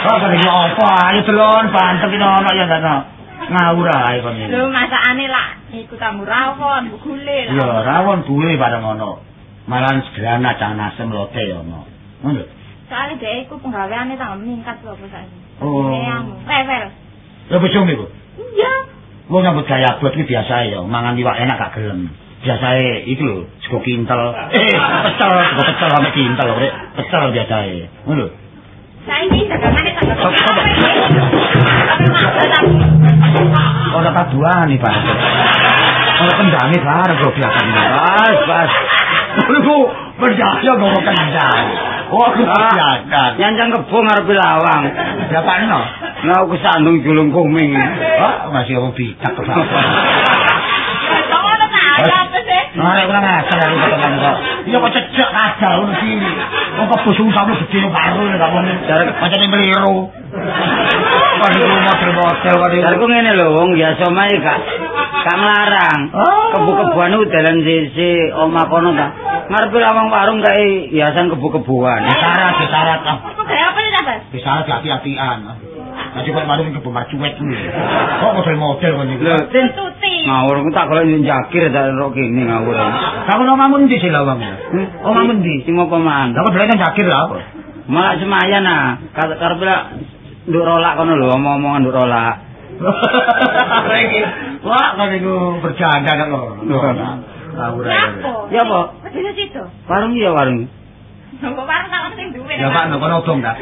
Speaker 7: Kok kene iki apa? Ayo delon bantek iki ono ya ono. Ngawur ae kon iki.
Speaker 5: Lho masakane lak iku tamu rawon, gule lah.
Speaker 7: Ya rawon bule bareng ono. Malah segrana cang nasem lote ya ono. Ngono.
Speaker 5: Soale dhek iku penggaweane tambah meningkat lho saiki.
Speaker 7: Oh.
Speaker 5: rewel.
Speaker 7: Ya bojomu iku.
Speaker 5: Iya.
Speaker 7: Wong nyambut gaya buat iki biasa ya, mangan iwak enak gak gelem. Biasae iki lho, sego kintel. Eh, pecel, sego pecel sampe kintel lho, Rek. Pecel biasae. Ngono lho.
Speaker 5: Saiki dagangane tak mak tetap.
Speaker 7: Ora iki, Pak. Ora kendange bareng goblok iki. Pas, pas. Iku berdaya ngomong kendang. Oh, aku biadan.
Speaker 1: Nyancang kebo ngarepe lawang.
Speaker 7: Ya Pak no.
Speaker 1: Nah aku sandung julung kuming.
Speaker 7: Oh, masih ngomong bidak
Speaker 5: apa?
Speaker 7: Nah, kurang ajar aku ketemu kok. Iya kok cecek kadal ngono iki. Wong kok sampe gede karo nek gak wong jarek pancene meliru. Kan iku model-model kan iku.
Speaker 1: Jarku ngene lho, wong biasa mae gak gak nglarang.
Speaker 7: Oh.
Speaker 1: Kebu-kebuan itu dalan sisi omah kono ta. Ngarepe lawang warung kae hiasan kebu-kebuan.
Speaker 7: Bisarat. ah.
Speaker 5: Kok gaya apa nih Bas?
Speaker 7: Bisarat hati-hatian. Nanti kok bumar cuek dulu. Kok model-model iku.
Speaker 1: Lho, Tin.
Speaker 5: Tuti.
Speaker 1: Ngawur ku tak golek njakir tak ro kene ngawur.
Speaker 7: Kamu nama ndi sih lawang? Oh, Omah ndi?
Speaker 1: Sing apa man?
Speaker 7: Lah kok dolen jakir lah apa?
Speaker 1: Malah semayan ah. Karepe lak nduk rolak kono lho, omong-omongan nduk rolak.
Speaker 7: Wah, kan iku bercanda kan lho. Ngawur?
Speaker 1: Ya apa?
Speaker 5: Wedine situ.
Speaker 1: Warung iya warung.
Speaker 7: Ya Pak, nek kono obong ta.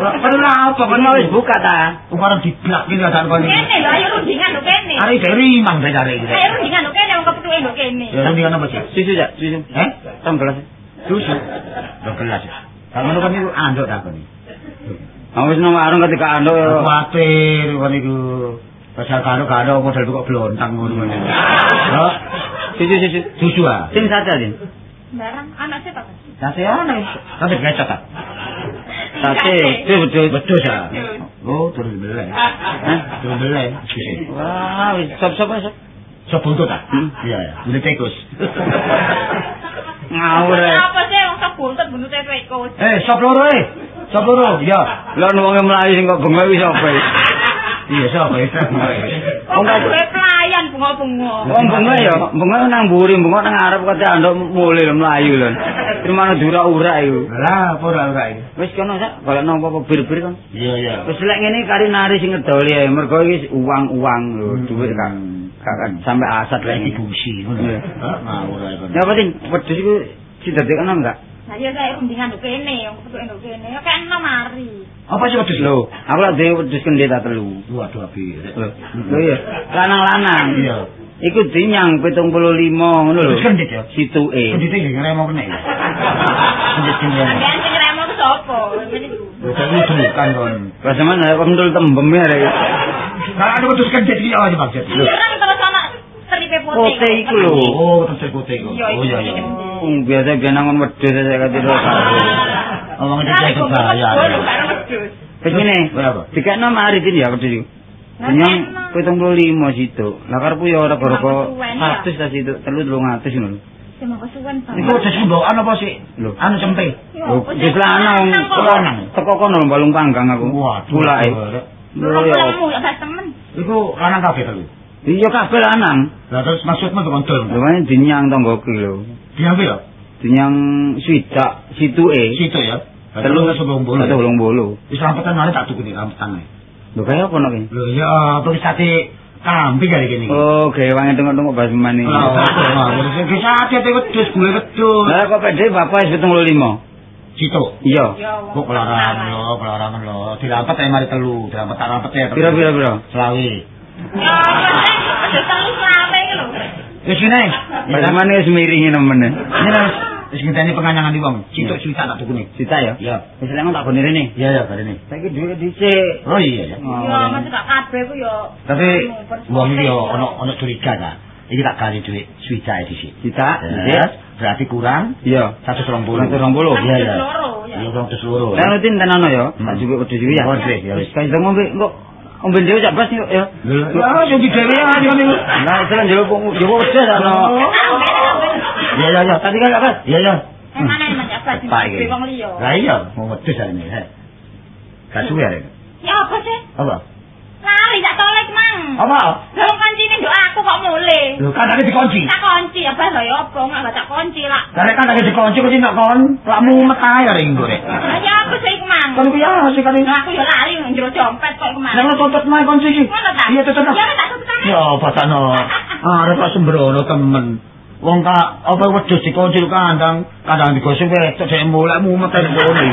Speaker 1: Perlu apa kan wis buka ta?
Speaker 7: Umar diblak iki ada kon.
Speaker 5: Kene lho, ayo rundingan lho kene.
Speaker 7: Ari dari imang dari iki.
Speaker 5: Ayo rundingan lho kene, wong kepetuke lho kene.
Speaker 7: Ya rundingan apa sih?
Speaker 1: Susu ya, susu.
Speaker 7: Eh?
Speaker 1: Tong gelas.
Speaker 7: Susu. Lo gelas. Kalau ngono kan iku anduk ta kon.
Speaker 1: Aku wis nang warung ketika anduk
Speaker 7: Kuwatir kon iku. Pasal karo karo model kok blontang ngono kan. Yo,
Speaker 1: susu susu.
Speaker 7: susu ah.
Speaker 1: Sing saja, Din.
Speaker 5: Barang anak?
Speaker 7: Sate ana. Sate gecek ta.
Speaker 1: Sate, itu betul.
Speaker 7: Betul ah. Oh, turun belai. Hah? Belai. Susu.
Speaker 1: Wah, wis sop-sop sop.
Speaker 7: Sop buntut ah?
Speaker 1: Hmm.
Speaker 7: Iya ya. Ini tikus.
Speaker 1: Ngawur ae.
Speaker 5: Apa sih wong sok buntut buntute tikus.
Speaker 7: Eh, sop loro eh. Sop loro. Iya.
Speaker 1: Lah wong mlayu sing kok bengok wis apa?
Speaker 7: Iya, sop eh.
Speaker 5: Wong duwe pelayan bunga-bunga.
Speaker 1: Wong bengok ya, bengok nang mburi, bengok nang arep kate anduk lho mlayu lho. Terima dura-ura iku.
Speaker 7: Lah, apa ora ora iki?
Speaker 1: Wis kono sak, golek nang apa bir-bir kan.
Speaker 7: Iya, iya.
Speaker 1: Wis lek ngene kari nari sing ngedoli ae, mergo iki uang-uang lho, duit kan. Kakak sampai asat lek
Speaker 7: Lagi busi ngono. Ngawur ae kon.
Speaker 1: Ya penting wedhus iku didadekno enggak?
Speaker 5: Lah ya saya rundingan lho kene, wong kepetuke lho kene. Ya kan enom mari.
Speaker 7: Apa sih wedhus
Speaker 1: Lho, aku lak dhewe wedhus kendhe ta telu.
Speaker 7: Waduh, abi.
Speaker 1: Lho iya, lanang-lanang.
Speaker 7: Iya.
Speaker 1: Iku dinyang 75 ngono lho.
Speaker 7: Wedhus kendit ya.
Speaker 1: Situke.
Speaker 7: Kendit iki ngremo kene. Kendit sing ngremo.
Speaker 5: Sampeyan sing remo ku sapa? Ngene iku.
Speaker 7: Wedhus iki kan kon.
Speaker 1: Sampean kok mendul tembem ya rek.
Speaker 7: Nah, ada wedhus kendit iki apa maksud?
Speaker 5: Serang terus ana teripe
Speaker 1: Kote iku lho.
Speaker 7: Oh, tesih putih iku.
Speaker 5: Iya,
Speaker 7: Oh iya iya.
Speaker 1: Wong biasa biyen nangon wedhus saya kate ro karo.
Speaker 7: Omong iki kebayar.
Speaker 1: Wis ngene. Dikekno mari iki ya wedhus iku. Penyang 75 situ. Lah karepku ya ora gara-gara 100 ta situ, 300 ngono.
Speaker 5: Cuma kesuwen Pak.
Speaker 7: Iku wis mbokan apa sih?
Speaker 1: Lho.
Speaker 7: Anu cempe.
Speaker 1: Lho, wis lanang lanang. Teko kono balung panggang aku.
Speaker 7: Waduh.
Speaker 1: Mulai.
Speaker 5: Lho
Speaker 1: ya.
Speaker 7: Iku lanang kabeh telu.
Speaker 1: Iya kabeh lanang.
Speaker 7: Lah terus maksudmu kontol.
Speaker 1: Lho kan dinyang tanggoku lho.
Speaker 7: Diambil ya?
Speaker 1: Dinyang swidak situke.
Speaker 7: Situ ya.
Speaker 1: Telu
Speaker 7: Telu sebelum bolu.
Speaker 1: Atau bolong bolu.
Speaker 7: Wis rampetan mari tak tukuni rampetan.
Speaker 1: Lho kaya apa nek?
Speaker 7: Lho iya, apa sate kambing kali kene.
Speaker 1: Oh, gawe wangi tengok-tengok basman iki.
Speaker 7: Lah, wis sate te wedhus gule wedhus.
Speaker 1: Lah kok pede bapak wis 75.
Speaker 7: Situ.
Speaker 1: Iya.
Speaker 5: Ya.
Speaker 7: Kok kelarangan lho, kelarangan lho. Dirampet ae mari telu, dirampet tak rampet ya.
Speaker 1: Pira pira pira.
Speaker 7: Selawi.
Speaker 5: Ya, wis terus selawe iki lho.
Speaker 7: Wis ngene.
Speaker 1: Basman wis miringi nemene.
Speaker 7: Ini wis ngenteni penganyangan di wong. Situ cerita tak tukuni.
Speaker 1: Cita ya?
Speaker 7: Iya.
Speaker 1: Wis lek tak gone rene.
Speaker 7: Iya ya ini.
Speaker 1: Saiki dhuwit dhisik.
Speaker 7: Oh iya ya.
Speaker 5: Ya, masih gak kabeh ku ya.
Speaker 7: Tapi wong iki yo ono ono curiga ta. Iki tak gali dhuwit swicae dhisik.
Speaker 1: Cita,
Speaker 7: Ya,
Speaker 1: dhisik.
Speaker 7: berarti kurang
Speaker 1: Iya.
Speaker 7: 120.
Speaker 1: 120.
Speaker 7: Iya ya.
Speaker 5: Loro, ya.
Speaker 7: Iya kurang loro.
Speaker 1: Lah nutin tenono ya. Tak jupuk wedhus iki ya.
Speaker 7: Oh, ya wis.
Speaker 1: Kae ngombe engko ombe dhewe cak bas yuk ya.
Speaker 7: Lah yo dhewe ya.
Speaker 1: Lah jalan jero kok jero wedhus ana.
Speaker 7: Iya iya iya.
Speaker 1: Tadi kan
Speaker 5: men ya pas
Speaker 7: Pak iki.
Speaker 5: wong liya.
Speaker 7: Lah iya, mau wedhus ini. he. Gak suwe arek.
Speaker 5: Ya apa sih?
Speaker 7: Apa?
Speaker 5: Lari tak tolek mang.
Speaker 7: Apa?
Speaker 5: Lah kancine nduk aku kok mulai.
Speaker 7: Lho kan ada dikunci.
Speaker 5: Tak kunci ya bah ya apa enggak tak kunci lah.
Speaker 7: Karena kan ada dikunci kok tidak kon. Lak mumet ae arek iku rek.
Speaker 5: Lah ya apa sih iku mang?
Speaker 7: Kan ku ya sih kan.
Speaker 5: Lah aku ya lari jero dompet kok mang.
Speaker 7: Lah tutup mae kunci iki.
Speaker 5: Ta?
Speaker 7: Iya tutup.
Speaker 5: Ya tak tutup.
Speaker 7: Ya batakno. Arep kok sembrono temen. Wong ka apa wedhus dikunci kandang, kandang digosok wedok dhek mulai mumet ae ngono.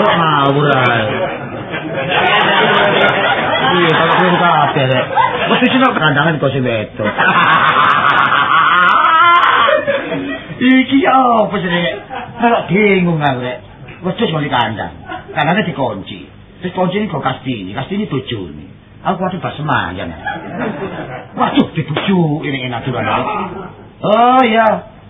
Speaker 7: Kok ngawur ae. Iya, tak kuwi kabeh rek. Mesti sing kandangan digosok wedok. Iki apa sih rek? Kalau bingung aku rek. Mau di kandang. Kandangnya dikunci. Terus kunci ini kok kastini, kastini tujuh. Aku waduh pas semayan. Waduh, dibujuk ini enak aturan. Oh iya,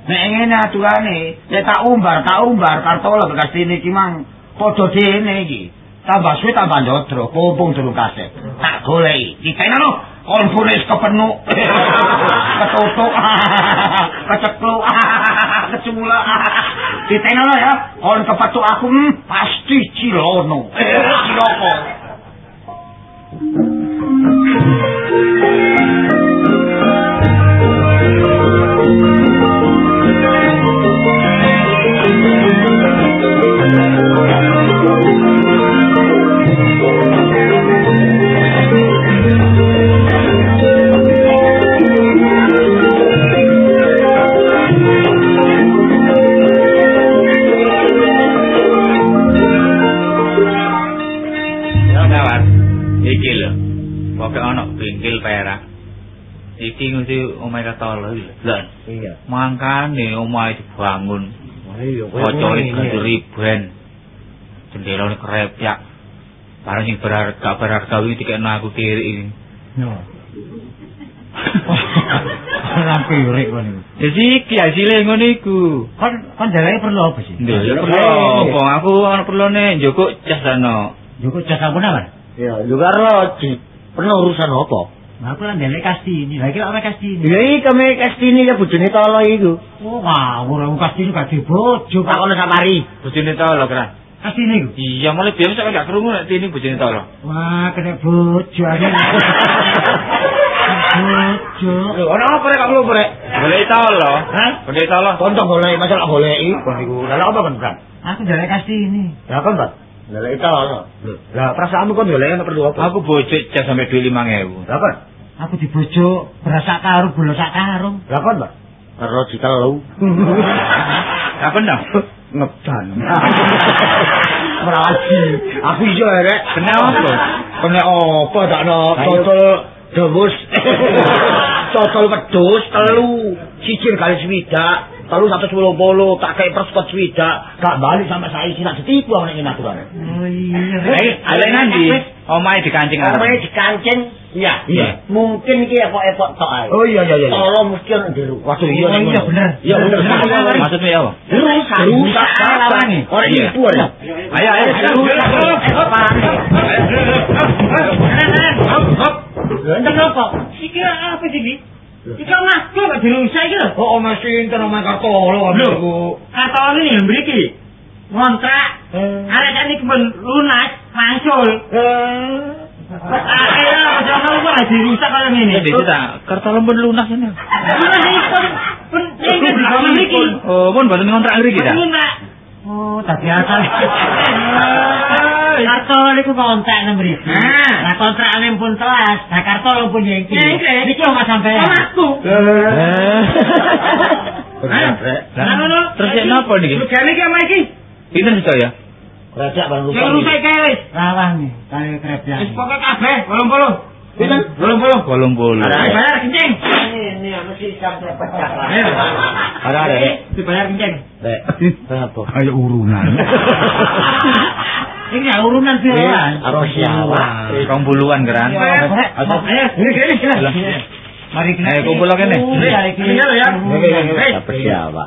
Speaker 7: nek ngene aturane, nek tak umbar, tak umbar kartola bekas ini ki mang padha dene iki. Tambah suwe tambah ndodro, kumpung durung kaset. Tak goleki. Dikene lho, konfune wis kepenuh. Ketutuk. Kecekluk. Kecula. Ditene lho ya, kon kepetuk aku hmm, pasti cilono. Ciloko.
Speaker 3: Bengkel perak. Iki ngerti omahe katolo iki. Lah,
Speaker 7: Iya.
Speaker 3: mangkane omahe dibangun.
Speaker 7: Iya,
Speaker 3: Kocore ganti riben. Jendelane krepyak. Barang sing berharga berharga iki dikene aku kiri ini.
Speaker 7: No. Ora pirik kon iku.
Speaker 3: Jadi iki hasilnya ngono iku.
Speaker 7: Kon kon jalane perlu apa sih?
Speaker 3: Lho, ya perlu apa? Aku ana perlune njoko cas ana.
Speaker 7: Joko jas apa nawan?
Speaker 1: Ya, juga roji.
Speaker 7: Pernah urusan apa? Nah, aku kan jalane kastini. Lah iki lak kastini.
Speaker 1: Ya iki kami kastini ya bojone tolo iku.
Speaker 7: Oh, ngawur aku kastini gak dibojo.
Speaker 1: Tak ono sapari.
Speaker 3: Bojone tolo kran.
Speaker 7: Kastini iku.
Speaker 3: Iya, mulai biasa sampe gak krungu nek ini bojone tolo.
Speaker 7: Wah, kena bojo aja. Bojo.
Speaker 1: Ono apa rek kamu rek?
Speaker 3: Boleh tolo.
Speaker 1: Hah?
Speaker 3: Boleh tolo.
Speaker 1: Kontok golek, masalah goleki kon iku. Lah apa kan, Bang?
Speaker 7: Aku jalane kastini.
Speaker 1: Ya kan, Pak. Lah itu ono. Lah perasaanmu kon golek ana perlu apa?
Speaker 3: Aku bojo cas sampe duit 5000.
Speaker 1: Lah kan?
Speaker 7: Aku dibojo berasa karung, bola sak karung.
Speaker 1: Lah kan, Pak? Karo ditelu.
Speaker 3: Apa ndak?
Speaker 1: Ngedan. Merasi. Aku iso rek.
Speaker 3: Kenapa?
Speaker 1: Kena apa tak no total dewus. total wedhus telu. Sijil kali swidak. Telu 180 tak kei perspot swidak. Gak balik sampai saiki tak ditipu aku nek aturan.
Speaker 7: Oh iya.
Speaker 3: Eh, ale nandi? Omahe dikancing arep.
Speaker 1: dikancing
Speaker 8: Iya.
Speaker 7: Iya.
Speaker 8: Mungkin iki epok-epok tok ae.
Speaker 7: Oh iya iya iya.
Speaker 8: Tolong mesti ono jero.
Speaker 7: Waduh iya
Speaker 8: Oh, iya bener.
Speaker 7: Iya bener.
Speaker 3: Maksudnya ya apa?
Speaker 8: Rusak.
Speaker 7: Rusak.
Speaker 8: lawangi.
Speaker 7: Orang
Speaker 3: Iya.
Speaker 7: ibu ya.
Speaker 3: Ayo ayo.
Speaker 8: Enten apa? Iki apa sih iki? Iki omahku kok dirusak iki lho.
Speaker 7: Oh Mas Sinten omah Kartolo niku.
Speaker 8: Kartone nih mriki. Ngontrak. Arek kan iki ben lunas, mangsul. Akhirnya jangan lupa dirusak kaya ngene.
Speaker 3: Jadi kita kerta lembun lunas ini.
Speaker 8: Lunas iki kamar iki.
Speaker 3: Oh, pun baru ngontrak ngeri kita.
Speaker 8: Lunas. Oh, tadi asal. Karto niku kontrak mriki. Nah, kontrakane pun telas. Nah, karto pun iki. Iki omah sampean. Omahku.
Speaker 7: Berat rek.
Speaker 3: Lah, Terus ya napa niki?
Speaker 8: Regane iki omah iki.
Speaker 3: Pinten bisa ya?
Speaker 7: Rajak bang
Speaker 8: Sing rusak kae wis. Nih, kali krepian. Wis pokoke kabeh 80. Pinten? 80.
Speaker 3: Bolong bolong.
Speaker 8: Ayo bayar kencing.
Speaker 7: Ini mesti sampai pecah.
Speaker 3: Ada ada.
Speaker 8: Dibayar kencing.
Speaker 7: Rek. Kenapa?
Speaker 1: Ayo urunan.
Speaker 8: Ini ya urunan piroan.
Speaker 7: Harus siapa?
Speaker 3: Rong buluan geran.
Speaker 8: Ini. Mari kene.
Speaker 3: Ayo kumpul lagi nih.
Speaker 8: Ini ya.
Speaker 7: Siapa siapa?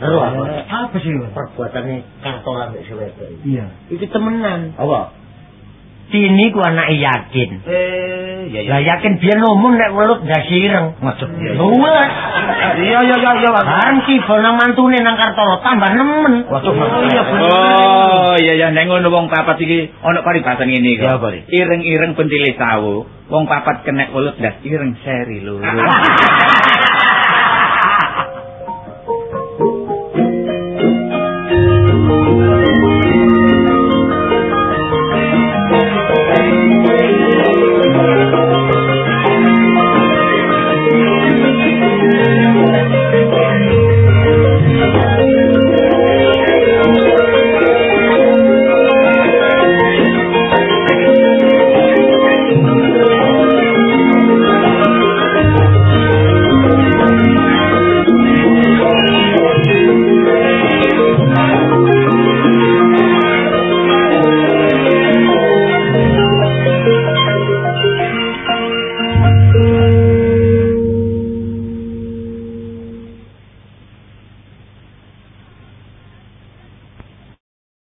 Speaker 7: Terus apa?
Speaker 8: Apa sih?
Speaker 7: Perbuatannya kantoran di Sweden.
Speaker 8: Iya.
Speaker 7: Iki temenan. Apa?
Speaker 8: Sini ku anak yakin.
Speaker 7: Eh, ya
Speaker 8: Lah yakin dia ngomong nek welut ndak sireng.
Speaker 7: Waduh.
Speaker 8: Luwes.
Speaker 7: Iya iya iya iya.
Speaker 8: Kan ki nang mantune nang Kartolo tambah nemen.
Speaker 7: Waduh.
Speaker 8: iya bener.
Speaker 3: Oh, iya ya nek ngono wong papat iki ana paribasan ngene iki.
Speaker 7: Ya, apa, Ri?
Speaker 3: Ireng-ireng pentile sawu. Wong papat kenek welut ndas ireng seri lho.